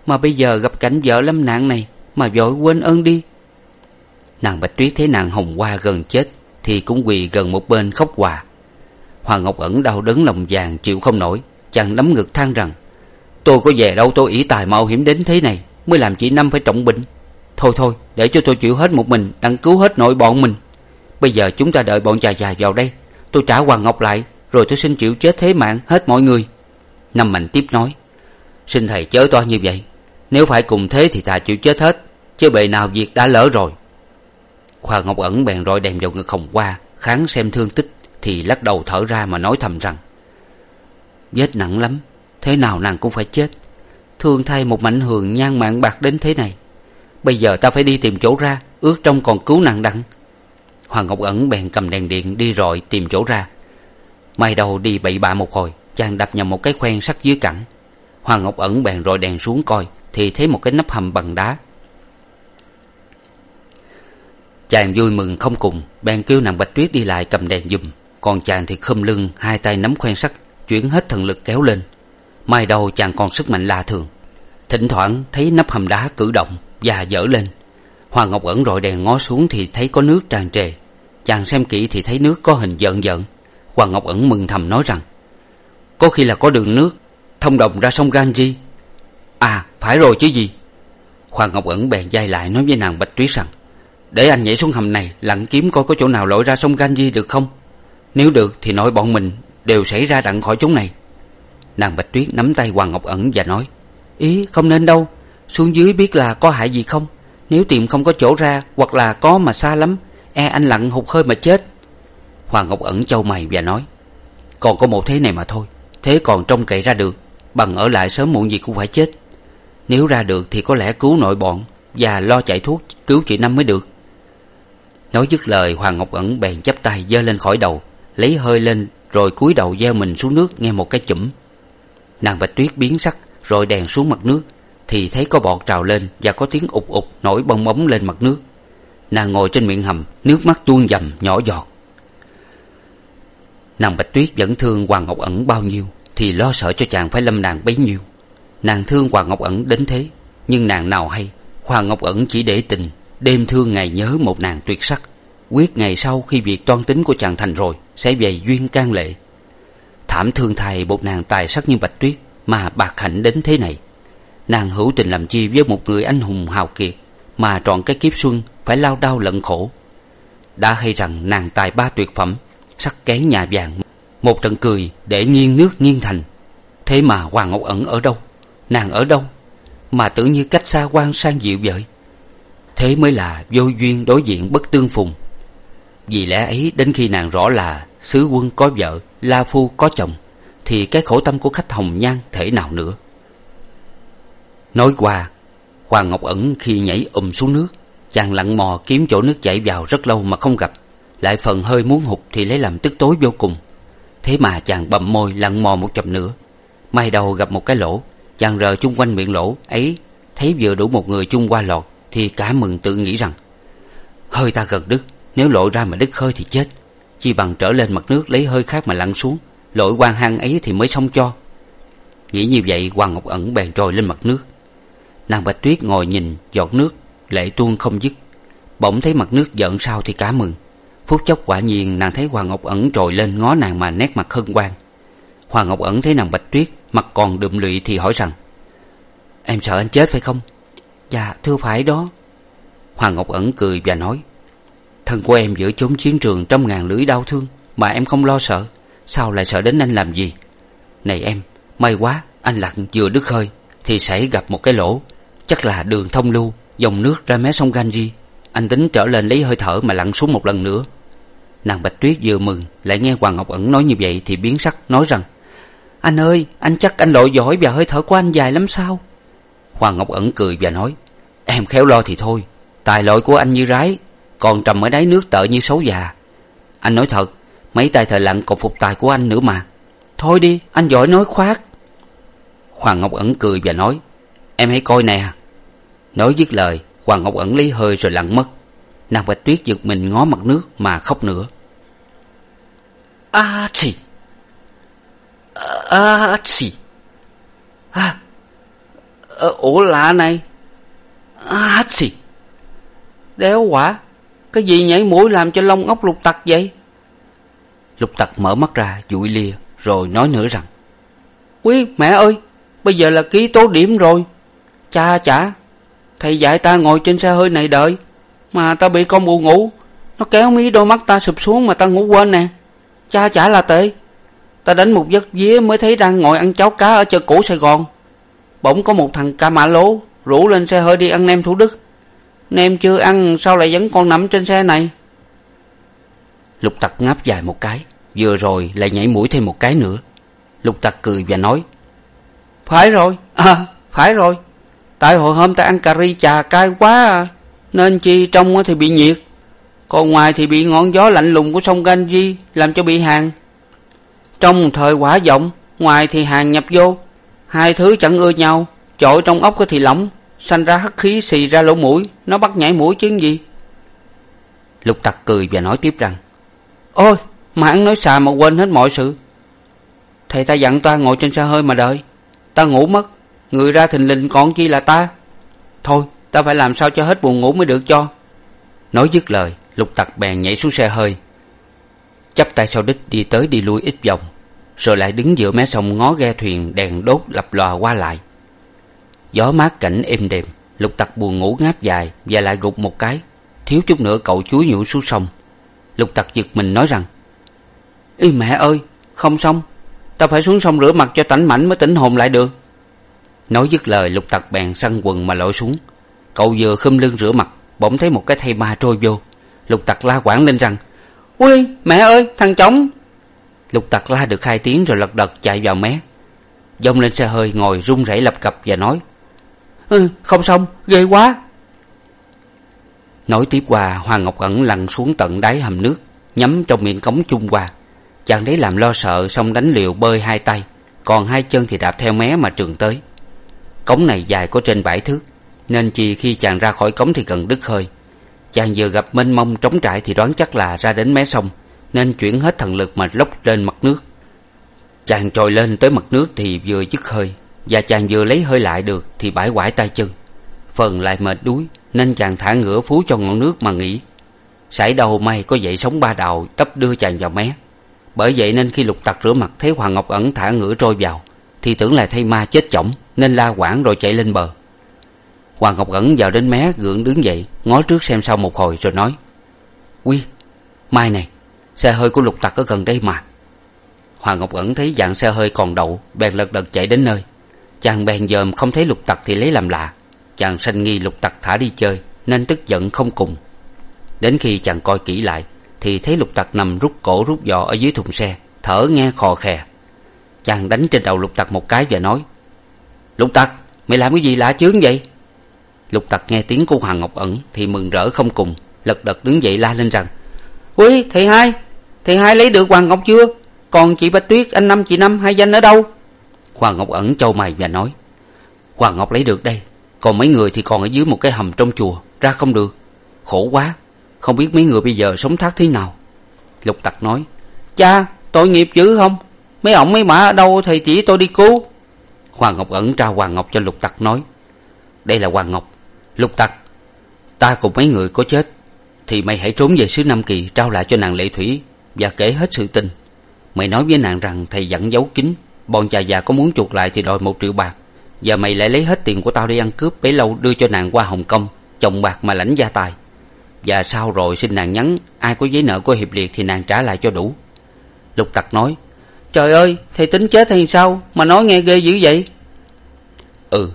Mà bây giờ gặp cảnh vợ lâm nạn này mà vội quên ơn đi. Nàng bạch tuyết thấy nàng hồng hoa gần chết, thì cũng quỳ gần một bên khóc hòa. Hoàng ngọc ẩn đau đớn lòng vàng chịu không nổi, chàng nắm ngực than rằng, tôi có về đâu, tôi ỷ tài mạo hiểm đến thế này, mới làm chị năm phải trọng bệnh. Thôi thôi, để cho tôi chịu hết một mình, đặng cứu hết nội bọn mình. Bây giờ chúng ta đợi bọn già già vào đây, tôi trả hoàng ngọc lại, rồi tôi xin chịu chết thế mạng hết mọi người. Năm mạnh tiếp nói, xin thầy chớ to như vậy, nếu phải cùng thế thì thà chịu chết hết chứ bề nào việc đã lỡ rồi. Khoa ngọc ẩn bèn rọi đèn vào ngực hồng qua kháng xem thương tích, thì lắc đầu thở ra mà nói thầm rằng, vết nặng lắm, thế nào nàng cũng phải chết. Thương thay một mảnh hường nhan mạng bạc đến thế này. Bây giờ ta phải đi tìm chỗ ra, ước trong còn cứu nàng đặng. Hoàng ngọc ẩn bèn cầm đèn điện đi rọi tìm chỗ ra. May đầu đi bậy bạ một hồi, chàng đập nhầm một cái khoen sắt dưới cẳng. Hoàng ngọc ẩn bèn rọi đèn xuống coi, thì thấy một cái nắp hầm bằng đá chàng vui mừng không cùng. Bèn kêu nàng bạch tuyết đi lại cầm đèn giùm còn chàng thì khum lưng, hai tay nắm khoen sắt, chuyển hết thần lực kéo lên. Mai đầu chàng còn sức mạnh lạ thường. Thỉnh thoảng thấy nắp hầm đá cử động và dở lên. Hoàng ngọc ẩn rọi đèn ngó xuống thì thấy có nước tràn trề. Chàng xem kỹ thì thấy nước có hình giận giận. Hoàng ngọc ẩn mừng thầm nói rằng, có khi là có đường nước thông đồng ra sông ganji. À phải rồi chứ gì? Hoàng ngọc ẩn bèn dai lại nói với nàng bạch tuyết rằng để anh nhảy xuống hầm này lặn kiếm coi có chỗ nào lội ra sông ganji được không? Nếu được thì nội bọn mình đều xảy ra đặng khỏi chúng này. Nàng bạch tuyết nắm tay hoàng ngọc ẩn và nói, ý, không nên đâu. Xuống dưới biết là có hại gì không? Nếu tìm không có chỗ ra hoặc là có mà xa lắm e anh lặn hụt hơi mà chết. Hoàng ngọc ẩn châu mày và nói, còn có một thế này mà thôi. Thế còn trông cậy ra được, bằng ở lại sớm muộn gì cũng phải chết. Nếu ra được thì có lẽ cứu nội bọn và lo chạy thuốc, cứu chị năm mới được nói dứt lời, hoàng ngọc ẩn bèn chắp tay giơ lên khỏi đầu, lấy hơi lên, rồi cúi đầu gieo mình xuống nước nghe một cái chủm nàng bạch tuyết biến sắc, rồi đèn xuống mặt nước, thì thấy có bọt trào lên và có tiếng ụt ụt nổi bong bóng lên mặt nước. Nàng ngồi trên miệng hầm, nước mắt tuôn dầm, nhỏ giọt. Nàng bạch tuyết vẫn thương hoàng ngọc ẩn bao nhiêu, thì lo sợ cho chàng phải lâm nàng bấy nhiêu. Nàng thương hoàng ngọc ẩn đến thế, nhưng nàng nào hay, hoàng ngọc ẩn chỉ để tình đêm thương ngày nhớ một nàng tuyệt sắc. Quyết ngày sau khi việc toan tính của chàng thành rồi, sẽ về duyên can lệ. Thảm thương thay một nàng tài sắc như bạch tuyết, mà bạc hạnh đến thế này. Nàng hữu tình làm chi với một người anh hùng hào kiệt, mà trọn cái kiếp xuân phải lao đao lận khổ. Đã hay rằng nàng tài ba tuyệt phẩm, sắc kén nhà vàng, một trận cười để nghiêng nước nghiêng thành. Thế mà hoàng ngọc ẩn ở đâu? Nàng ở đâu? Mà tưởng như cách xa quan sang dịu vợi thế mới là vô duyên đối diện bất tương phùng. Vì lẽ ấy, đến khi nàng rõ là sứ quân có vợ, la phu có chồng, thì cái khổ tâm của khách hồng nhan thể nào nữa? Nói qua, hoàng ngọc ẩn khi nhảy ùm xuống nước, chàng lặn mò kiếm chỗ nước chảy vào rất lâu mà không gặp, lại phần hơi muốn hụt thì lấy làm tức tối vô cùng. Thế mà chàng bậm môi lặn mò một chập nữa. May đầu gặp một cái lỗ, chàng rờ chung quanh miệng lỗ ấy, thấy vừa đủ một người chung qua lọt thì cả mừng tự nghĩ rằng, hơi ta gần đứt nếu lội ra mà đứt hơi thì chết. Chi bằng trở lên mặt nước lấy hơi khác mà lặn xuống, lội quan hang ấy thì mới xong cho. Nghĩ như vậy, hoàng ngọc ẩn bèn trồi lên mặt nước. Nàng bạch tuyết ngồi nhìn giọt nước lệ tuôn không dứt. Bỗng thấy mặt nước giận sao thì cá mừng. Phút chốc quả nhiên nàng thấy hoàng ngọc ẩn trồi lên ngó nàng mà nét mặt hân hoan. Hoàng ngọc ẩn thấy nàng bạch tuyết mặt còn đượm lụy thì hỏi rằng, em sợ anh chết phải không? Dạ thưa phải đó. Hoàng ngọc ẩn cười và nói, thân của em giữa chốn chiến trường trăm ngàn lưỡi đau thương mà em không lo sợ, sao lại sợ đến anh làm gì? Này em, may quá anh lặn vừa đứt hơi thì xảy gặp một cái lỗ. Chắc là đường thông lưu, dòng nước ra mé sông ganji. Anh tính trở lên lấy hơi thở mà lặn xuống một lần nữa. Nàng bạch tuyết vừa mừng lại nghe hoàng ngọc ẩn nói như vậy thì biến sắc, nói rằng, anh ơi, anh chắc anh lội giỏi và hơi thở của anh dài lắm sao? Hoàng ngọc ẩn cười và nói em khéo lo thì thôi tài lội của anh như rái còn trầm ở đáy nước tợ như xấu già. Anh nói thật mấy tay thợ lặn còn phục tài của anh nữa mà. Thôi đi anh giỏi nói khoác. Hoàng ngọc ẩn cười và nói em hãy coi nè. Nói dứt lời hoàng ngọc ẩn lấy hơi rồi lặn mất. Nàng bạch tuyết giật mình ngó mặt nước mà khóc nữa. A chị, a chị. a Ờ, ở ổ lạ này. À, A xì. Đéo quả. Cái gì nhảy mũi làm cho lông ốc lục tặc vậy? Lục tặc mở mắt ra, dụi lìa, rồi nói nữa rằng. Quý mẹ ơi, bây giờ là ký tố điểm rồi. Cha, chả. Thầy dạy ta ngồi trên xe hơi này đợi, mà ta bị con buồn ngủ. Nó kéo mí đôi mắt ta sụp xuống mà ta ngủ quên nè. Cha, chả là tệ. Ta đánh một giấc vía mới thấy đang ngồi ăn cháo cá ở chợ cũ sài gòn bỗng có một thằng ca mã lố rủ lên xe hơi đi ăn nem thủ đức. Nem chưa ăn, sao lại vẫn còn nằm trên xe này? Lục tặc ngáp dài một cái. Vừa rồi lại nhảy mũi thêm một cái nữa. Lục tặc cười và nói, phải rồi à phải rồi. Tại hồi hôm ta ăn cà ri chà cay quá à nên chi trong thì bị nhiệt, còn ngoài thì bị ngọn gió lạnh lùng của sông ganji làm cho bị hàn trong thời quả vọng, ngoài thì hàng nhập vô hai thứ chẳng ưa nhau. Chọi trong ốc thì lỏng, sanh ra hắc khí, xì ra lỗ mũi. Nó bắt nhảy mũi chứ gì? Lục tặc cười và nói tiếp rằng, ôi, mà hắn nói xà mà quên hết mọi sự. Thầy ta dặn ta ngồi trên xe hơi mà đợi. Ta ngủ mất. Người ra thình lình còn chi là ta? Thôi, ta phải làm sao cho hết buồn ngủ mới được cho. Nói dứt lời, lục tặc bèn nhảy xuống xe hơi. Chắp tay sau đích đi tới đi lui ít vòng rồi lại đứng giữa mé sông ngó ghe thuyền đèn đốt lập lòa qua lại. Gió mát cảnh êm đềm, lục tặc buồn ngủ ngáp dài và lại gục một cái, thiếu chút nữa cậu chúi nhũ xuống sông. Lục tặc giật mình nói rằng y mẹ ơi, không xong ta phải xuống sông rửa mặt cho tảnh mảnh mới tỉnh hồn lại được. Nói dứt lời, lục tặc bèn săn quần mà lội xuống. Cậu vừa khum lưng rửa mặt, bỗng thấy một cái thây ma trôi vô. Lục tặc la quảng lên rằng ui mẹ ơi, thằng chóng lục tặc la được hai tiếng rồi lật đật chạy vào mé. Dông lên xe hơi ngồi run rẩy lập cập và nói ừ, không xong ghê quá. Nói tiếp qua hoàng ngọc ẩn lặn xuống tận đáy hầm nước nhắm trong miệng cống chung qua. Chàng đấy làm lo sợ xong đánh liều bơi hai tay. Còn hai chân thì đạp theo mé mà trường tới. Cống này dài có trên bảy thước nên chỉ khi chàng ra khỏi cống thì cần đứt hơi. Chàng vừa gặp mênh mông trống trải thì đoán chắc là ra đến mé sông nên chuyển hết thần lực mà lốc lên mặt nước. Chàng trồi lên tới mặt nước thì vừa dứt hơi, và chàng vừa lấy hơi lại được thì bãi quải tay chân. Phần lại mệt đuối, nên chàng thả ngửa phú cho ngọn nước mà nghỉ. Sải đầu may có dậy sống ba đào, tấp đưa chàng vào mé. Bởi vậy nên khi lục tặc rửa mặt thấy hoàng ngọc ẩn thả ngửa trôi vào, thì tưởng là thay ma chết chỏng, nên la quảng rồi chạy lên bờ. Hoàng ngọc ẩn vào đến mé gượng đứng dậy, ngó trước xem sau một hồi rồi nói, quy, mai này xe hơi của lục tặc ở gần đây mà. Hoàng ngọc ẩn thấy dạng xe hơi còn đậu, bèn lật đật chạy đến nơi. Chàng bèn dòm không thấy lục tặc thì lấy làm lạ. Chàng sanh nghi lục tặc thả đi chơi, nên tức giận không cùng. Đến khi chàng coi kỹ lại, thì thấy lục tặc nằm rút cổ rút giò ở dưới thùng xe, thở nghe khò khè. Chàng đánh trên đầu lục tặc một cái và nói, lục tặc, mày làm cái gì lạ chướng vậy? Lục tặc nghe tiếng của hoàng ngọc ẩn thì mừng rỡ không cùng, lật đật đứng dậy la lên rằng, ui, thầy hai thầy hai lấy được hoàng ngọc chưa? Còn chị bạch tuyết anh năm chị năm hai danh ở đâu? Hoàng ngọc ẩn châu mày và nói hoàng ngọc lấy được đây còn mấy người thì còn ở dưới một cái hầm trong chùa ra không được. Khổ quá không biết mấy người bây giờ sống thác thế nào. Lục tặc nói cha tội nghiệp dữ không? Mấy ổng mấy mã ở đâu thầy chỉ tôi đi cứu. Hoàng ngọc ẩn trao hoàng ngọc cho lục tặc nói đây là hoàng ngọc. Lục tặc ta cùng mấy người có chết thì mày hãy trốn về xứ nam kỳ trao lại cho nàng lệ thủy và kể hết sự tình. Mày nói với nàng rằng thầy dặn giấu kín, bọn chà già có muốn chuộc lại thì đòi một triệu bạc, và mày lại lấy hết tiền của tao đi ăn cướp bấy lâu đưa cho nàng qua hồng kông, chồng bạc mà lãnh gia tài. Và sau rồi xin nàng nhắn, ai có giấy nợ của hiệp liệt thì nàng trả lại cho đủ. Lục tặc nói, trời ơi, thầy tính chết hay sao mà nói nghe ghê dữ vậy? Ừ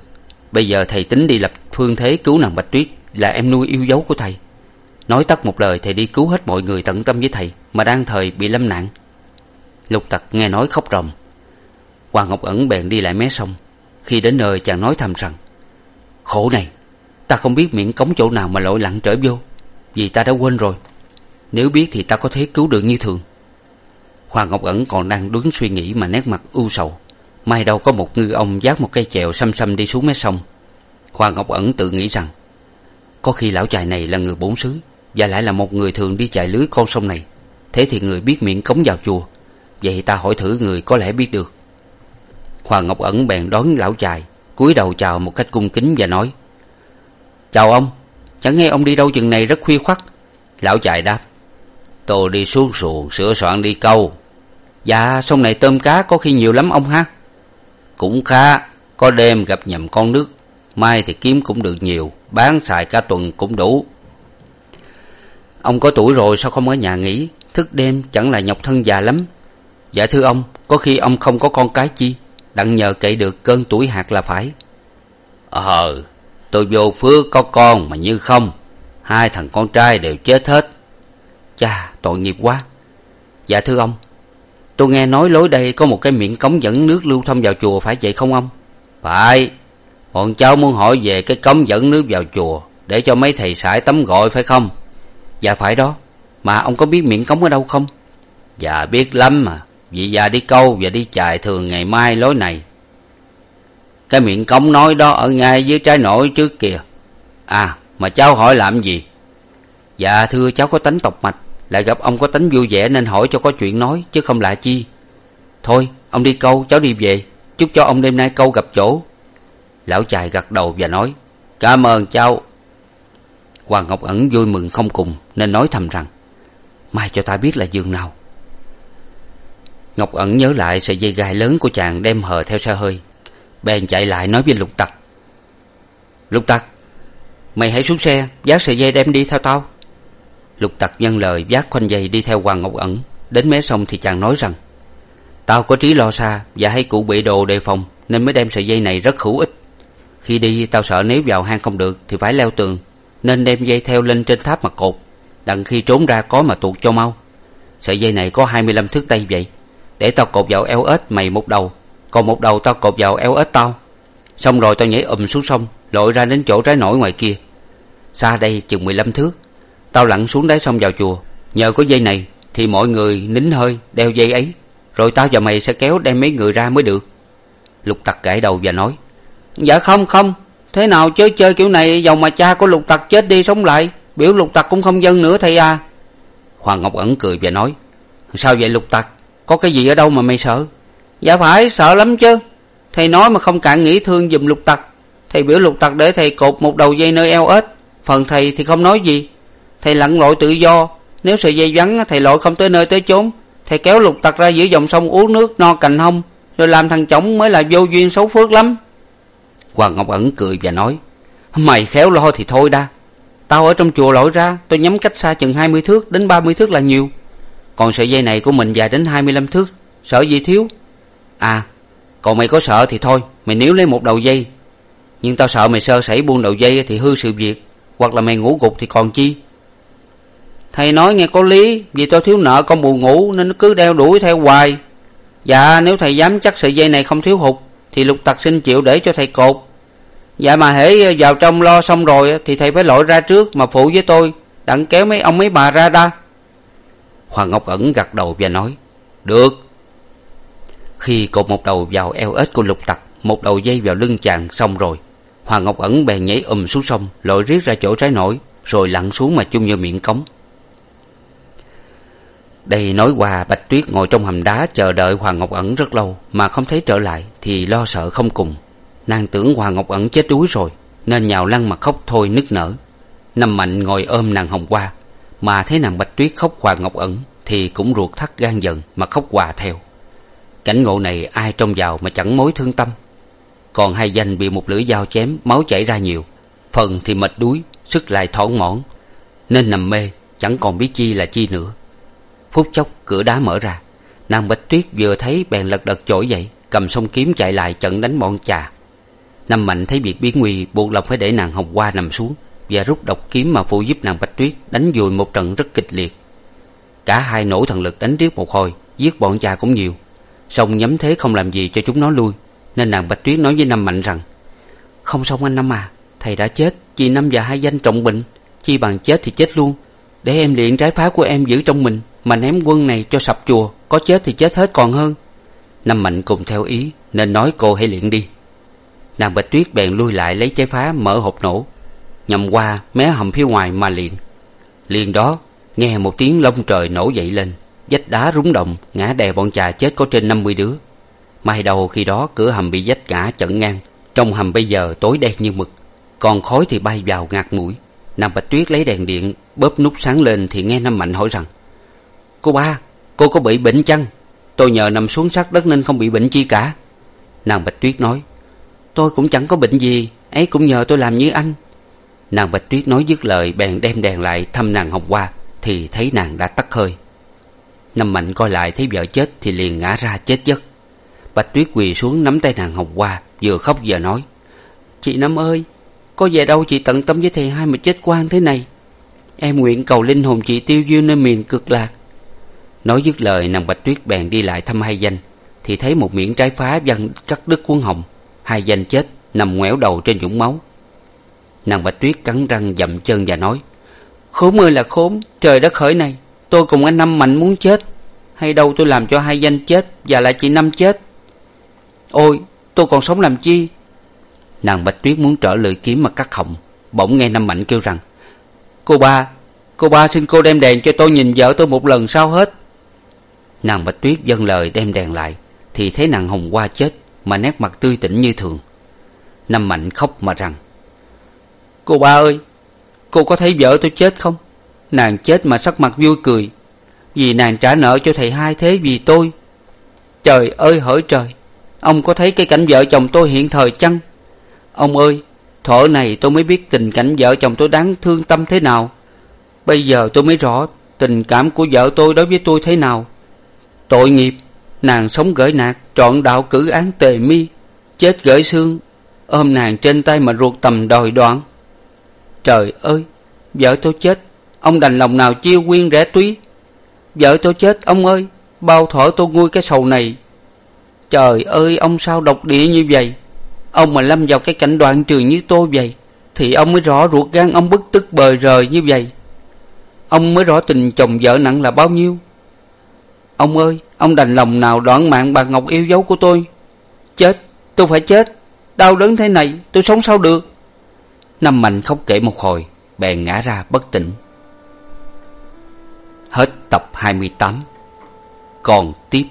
bây giờ thầy tính đi lập phương thế cứu nàng bạch tuyết, là em nuôi yêu dấu của thầy nói tắt một lời thầy đi cứu hết mọi người tận tâm với thầy, mà đang thời bị lâm nạn. Lục tặc nghe nói khóc ròng. Hoàng ngọc ẩn bèn đi lại mé sông. Khi đến nơi chàng nói thầm rằng, khổ này, ta không biết miệng cống chỗ nào mà lội lặn trở vô, vì ta đã quên rồi. Nếu biết thì ta có thể cứu được như thường. Hoàng ngọc ẩn còn đang đứng suy nghĩ mà nét mặt ưu sầu. May đâu có một ngư ông giác một cây chèo xăm xăm đi xuống mé sông. Hoàng ngọc ẩn tự nghĩ rằng, có khi lão chài này là người bốn xứ và lại là một người thường đi chài lưới con sông này. Thế thì người biết miệng cống vào chùa. Vậy ta hỏi thử người có lẽ biết được. Hoàng ngọc ẩn bèn đón lão chài, cúi đầu chào một cách cung kính và nói, chào ông, chẳng nghe ông đi đâu chừng này rất khuya khoắt. Lão chài đáp, tôi đi xuống xuồng sửa soạn đi câu. Dạ sông này tôm cá có khi nhiều lắm ông ha. Cũng khá, có đêm gặp nhầm con nước, mai thì kiếm cũng được nhiều, bán xài cả tuần cũng đủ ông có tuổi rồi sao không ở nhà nghỉ? Thức đêm chẳng là nhọc thân già lắm. Dạ thưa ông, có khi ông không có con cái chi? Đặng nhờ cậy được cơn tuổi hạt là phải. Ờ tôi vô phước có con mà như không. Hai thằng con trai đều chết hết. Chà, tội nghiệp quá. Dạ thưa ông, tôi nghe nói lối đây có một cái miệng cống dẫn nước lưu thông vào chùa phải vậy không ông? Phải. Bọn cháu muốn hỏi về cái cống dẫn nước vào chùa để cho mấy thầy sải tắm gội phải không? Dạ phải đó. Mà ông có biết miệng cống ở đâu không? Dạ biết lắm mà. Vì già đi câu và đi chài thường ngày mai lối này. Cái miệng cống nói đó ở ngay dưới trái nổi trước kìa. À mà cháu hỏi làm gì? Dạ thưa cháu có tánh tộc mạch. Lại gặp ông có tánh vui vẻ nên hỏi cho có chuyện nói, chứ không lạ chi. Thôi, ông đi câu, cháu đi về. Chúc cho ông đêm nay câu gặp chỗ. Lão chài gật đầu và nói, cảm ơn cháu hoàng ngọc ẩn vui mừng không cùng, nên nói thầm rằng, mai cho ta biết là giường nào. Ngọc ẩn nhớ lại sợi dây gai lớn của chàng đem hờ theo xe hơi. Bèn chạy lại nói với lục tặc lục tặc, mày hãy xuống xe, vác sợi dây đem đi theo tao. Lục tặc nhân lời vác khoanh dây đi theo hoàng ngọc ẩn. Đến mé sông thì chàng nói rằng, tao có trí lo xa và hay cụ bị đồ đề phòng nên mới đem sợi dây này rất hữu ích. Khi đi tao sợ nếu vào hang không được thì phải leo tường nên đem dây theo lên trên tháp mà cột. Đằng khi trốn ra có mà tuột cho mau. Sợi dây này có hai mươi lăm thước tây vậy. Để tao cột vào eo ếch mày một đầu. Còn một đầu tao cột vào eo ếch tao. Xong rồi tao nhảy ùm xuống sông, lội ra đến chỗ trái nổi ngoài kia. Xa đây chừng mười lăm thước. Tao lặn xuống đáy sông vào chùa. Nhờ có dây này thì mọi người nín hơi, đeo dây ấy. Rồi tao và mày sẽ kéo đem mấy người ra mới được. Lục tặc gãi đầu và nói dạ không không thế nào chớ chơi kiểu này dầu mà cha của lục tặc chết đi sống lại biểu lục tặc cũng không dân nữa thầy à. Hoàng ngọc ẩn cười và nói sao vậy lục tặc? Có cái gì ở đâu mà mày sợ? Dạ phải sợ lắm chứ. Thầy nói mà không cạn nghĩ thương giùm lục tặc. Thầy biểu lục tặc để thầy cột một đầu dây nơi eo ếch. Phần thầy thì không nói gì. Thầy lặn lội tự do. Nếu sợi dây vắng thầy lội không tới nơi tới chốn. Thầy kéo lục tặc ra giữa dòng sông uống nước no cành hông rồi làm thằng chổng mới là vô duyên xấu phước lắm hoàng ngọc ẩn cười và nói, mày khéo lo thì thôi đa. Tao ở trong chùa lội ra, tôi nhắm cách xa chừng hai mươi thước đến ba mươi thước là nhiều. Còn sợi dây này của mình dài đến hai mươi lăm thước, sợ gì thiếu? À còn mày có sợ thì thôi, mày níu lấy một đầu dây. Nhưng tao sợ mày sơ sẩy buông đầu dây thì hư sự việc, hoặc là mày ngủ gục thì còn chi. Thầy nói nghe có lý, vì tao thiếu nợ con buồn ngủ nên nó cứ đeo đuổi theo hoài. Dạ nếu thầy dám chắc sợi dây này không thiếu hụt thì lục tặc xin chịu để cho thầy cột. Dạ mà hễ vào trong lo xong rồi, thì thầy phải lội ra trước mà phụ với tôi, đặng kéo mấy ông mấy bà ra đa hoàng ngọc ẩn gật đầu và nói, được. Khi cột một đầu vào eo ếch của lục tặc, một đầu dây vào lưng chàng xong rồi, hoàng ngọc ẩn bèn nhảy ùm xuống sông, lội riết ra chỗ trái nổi, rồi lặn xuống mà chung vô miệng cống. Đây nói qua bạch tuyết ngồi trong hầm đá chờ đợi hoàng ngọc ẩn rất lâu, mà không thấy trở lại thì lo sợ không cùng. Nàng tưởng hoàng ngọc ẩn chết đuối rồi, nên nhào lăn mà khóc thôi nức nở. Năm mạnh ngồi ôm nàng hồng hoa mà thấy nàng bạch tuyết khóc hoàng ngọc ẩn thì cũng ruột thắt gan giận mà khóc hòa theo. Cảnh ngộ này ai trông vào mà chẳng mối thương tâm. Còn hai danh bị một lưỡi dao chém, máu chảy ra nhiều. Phần thì mệt đuối, sức lại thỏn mỏn nên nằm mê, chẳng còn biết chi là chi nữa phút chốc, cửa đá mở ra. Nàng bạch tuyết vừa thấy bèn lật đật chổi dậy, cầm song kiếm chạy lại trận đánh bọn chà. Năm mạnh thấy việc biến nguy, buộc lòng phải để nàng hồng hoa nằm xuống và rút độc kiếm mà phụ giúp nàng bạch tuyết đánh dùi một trận rất kịch liệt. Cả hai nổ thần lực đánh riết một hồi, giết bọn cha cũng nhiều. Song nhắm thế không làm gì cho chúng nó lui, nên nàng bạch tuyết nói với năm mạnh rằng, không xong anh năm à thầy đã chết, chị năm và hai danh trọng bệnh, chi bằng chết thì chết luôn. Để em luyện trái phá của em giữ trong mình mà ném quân này cho sập chùa, có chết thì chết hết còn hơn. Năm mạnh cùng theo ý, nên nói cô hãy luyện đi. Nàng bạch tuyết bèn lui lại lấy trái phá mở hộp nổ. Nhằm qua, mé hầm phía ngoài mà liền liền đó, nghe một tiếng lông trời nổ dậy lên, vách đá rúng động, ngã đè bọn chà chết có trên năm mươi đứa. Mai đầu khi đó, cửa hầm bị vách ngã chận ngang, trong hầm bây giờ tối đen như mực, còn khói thì bay vào ngạt mũi nàng bạch tuyết lấy đèn điện, bóp nút sáng lên thì nghe năm mạnh hỏi rằng cô ba, cô có bị bệnh chăng? Tôi nhờ nằm xuống sát đất nên không bị bệnh chi cả. Nàng bạch tuyết nói, tôi cũng chẳng có bệnh gì, ấy cũng nhờ tôi làm như anh. Nàng bạch tuyết nói dứt lời, bèn đem đèn lại thăm nàng hồng hoa thì thấy nàng đã tắt hơi. Năm mạnh coi lại thấy vợ chết thì liền ngã ra chết giấc. Bạch tuyết quỳ xuống nắm tay nàng hồng hoa vừa khóc vừa nói, chị năm ơi, có về đâu chị tận tâm với thầy hai mà chết quan thế này? Em nguyện cầu linh hồn chị tiêu diêu nơi miền cực lạc nói dứt lời, nàng bạch tuyết bèn đi lại thăm hai danh. Thì thấy một miệng trái phá văng cắt đứt cuốn hồng. Hai danh chết, nằm ngoẻo đầu trên vũng máu. Nàng bạch tuyết cắn răng dậm chân và nói, khốn ơi là khốn, trời đất khởi này, tôi cùng anh năm mạnh muốn chết. Hay đâu tôi làm cho hai danh chết và lại chị năm chết? Ôi, tôi còn sống làm chi? Nàng bạch tuyết muốn trở lưỡi kiếm mà cắt họng, bỗng nghe năm mạnh kêu rằng, cô ba cô ba xin cô đem đèn cho tôi nhìn vợ tôi một lần sau hết nàng bạch tuyết dâng lời đem đèn lại, thì thấy nàng hồng hoa chết mà nét mặt tươi tỉnh như thường. Năm mạnh khóc mà rằng, cô ba ơi, cô có thấy vợ tôi chết không? Nàng chết mà sắc mặt vui cười, vì nàng trả nợ cho thầy hai thế vì tôi. Trời ơi, hỡi trời, ông có thấy cái cảnh vợ chồng tôi hiện thời chăng? Ông ơi thuở này tôi mới biết tình cảnh vợ chồng tôi đáng thương tâm thế nào. Bây giờ tôi mới rõ tình cảm của vợ tôi đối với tôi thế nào tội nghiệp. Nàng sống gởi nạt trọn đạo cử án tề mi, chết gởi xương. Ôm nàng trên tay mà ruột tầm đòi đoạn. Trời ơi, vợ tôi chết, ông đành lòng nào chiêu quyên rẻ túy vợ tôi chết, ông ơi, bao thuở tôi nguôi cái sầu này. Trời ơi, ông sao độc địa như vậy? Ông mà lâm vào cái cảnh đoạn trường như tôi vậy, thì ông mới rõ ruột gan ông bức tức bời rời như vậy. Ông mới rõ tình chồng vợ nặng là bao nhiêu ông ơi, ông đành lòng nào đoạn mạng bà ngọc yêu dấu của tôi. Chết, tôi phải chết. Đau đớn thế này, tôi sống sao được? Năm mạnh khóc kể một hồi, bèn ngã ra bất tỉnh. Hết tập hai mươi tám. Còn tiếp.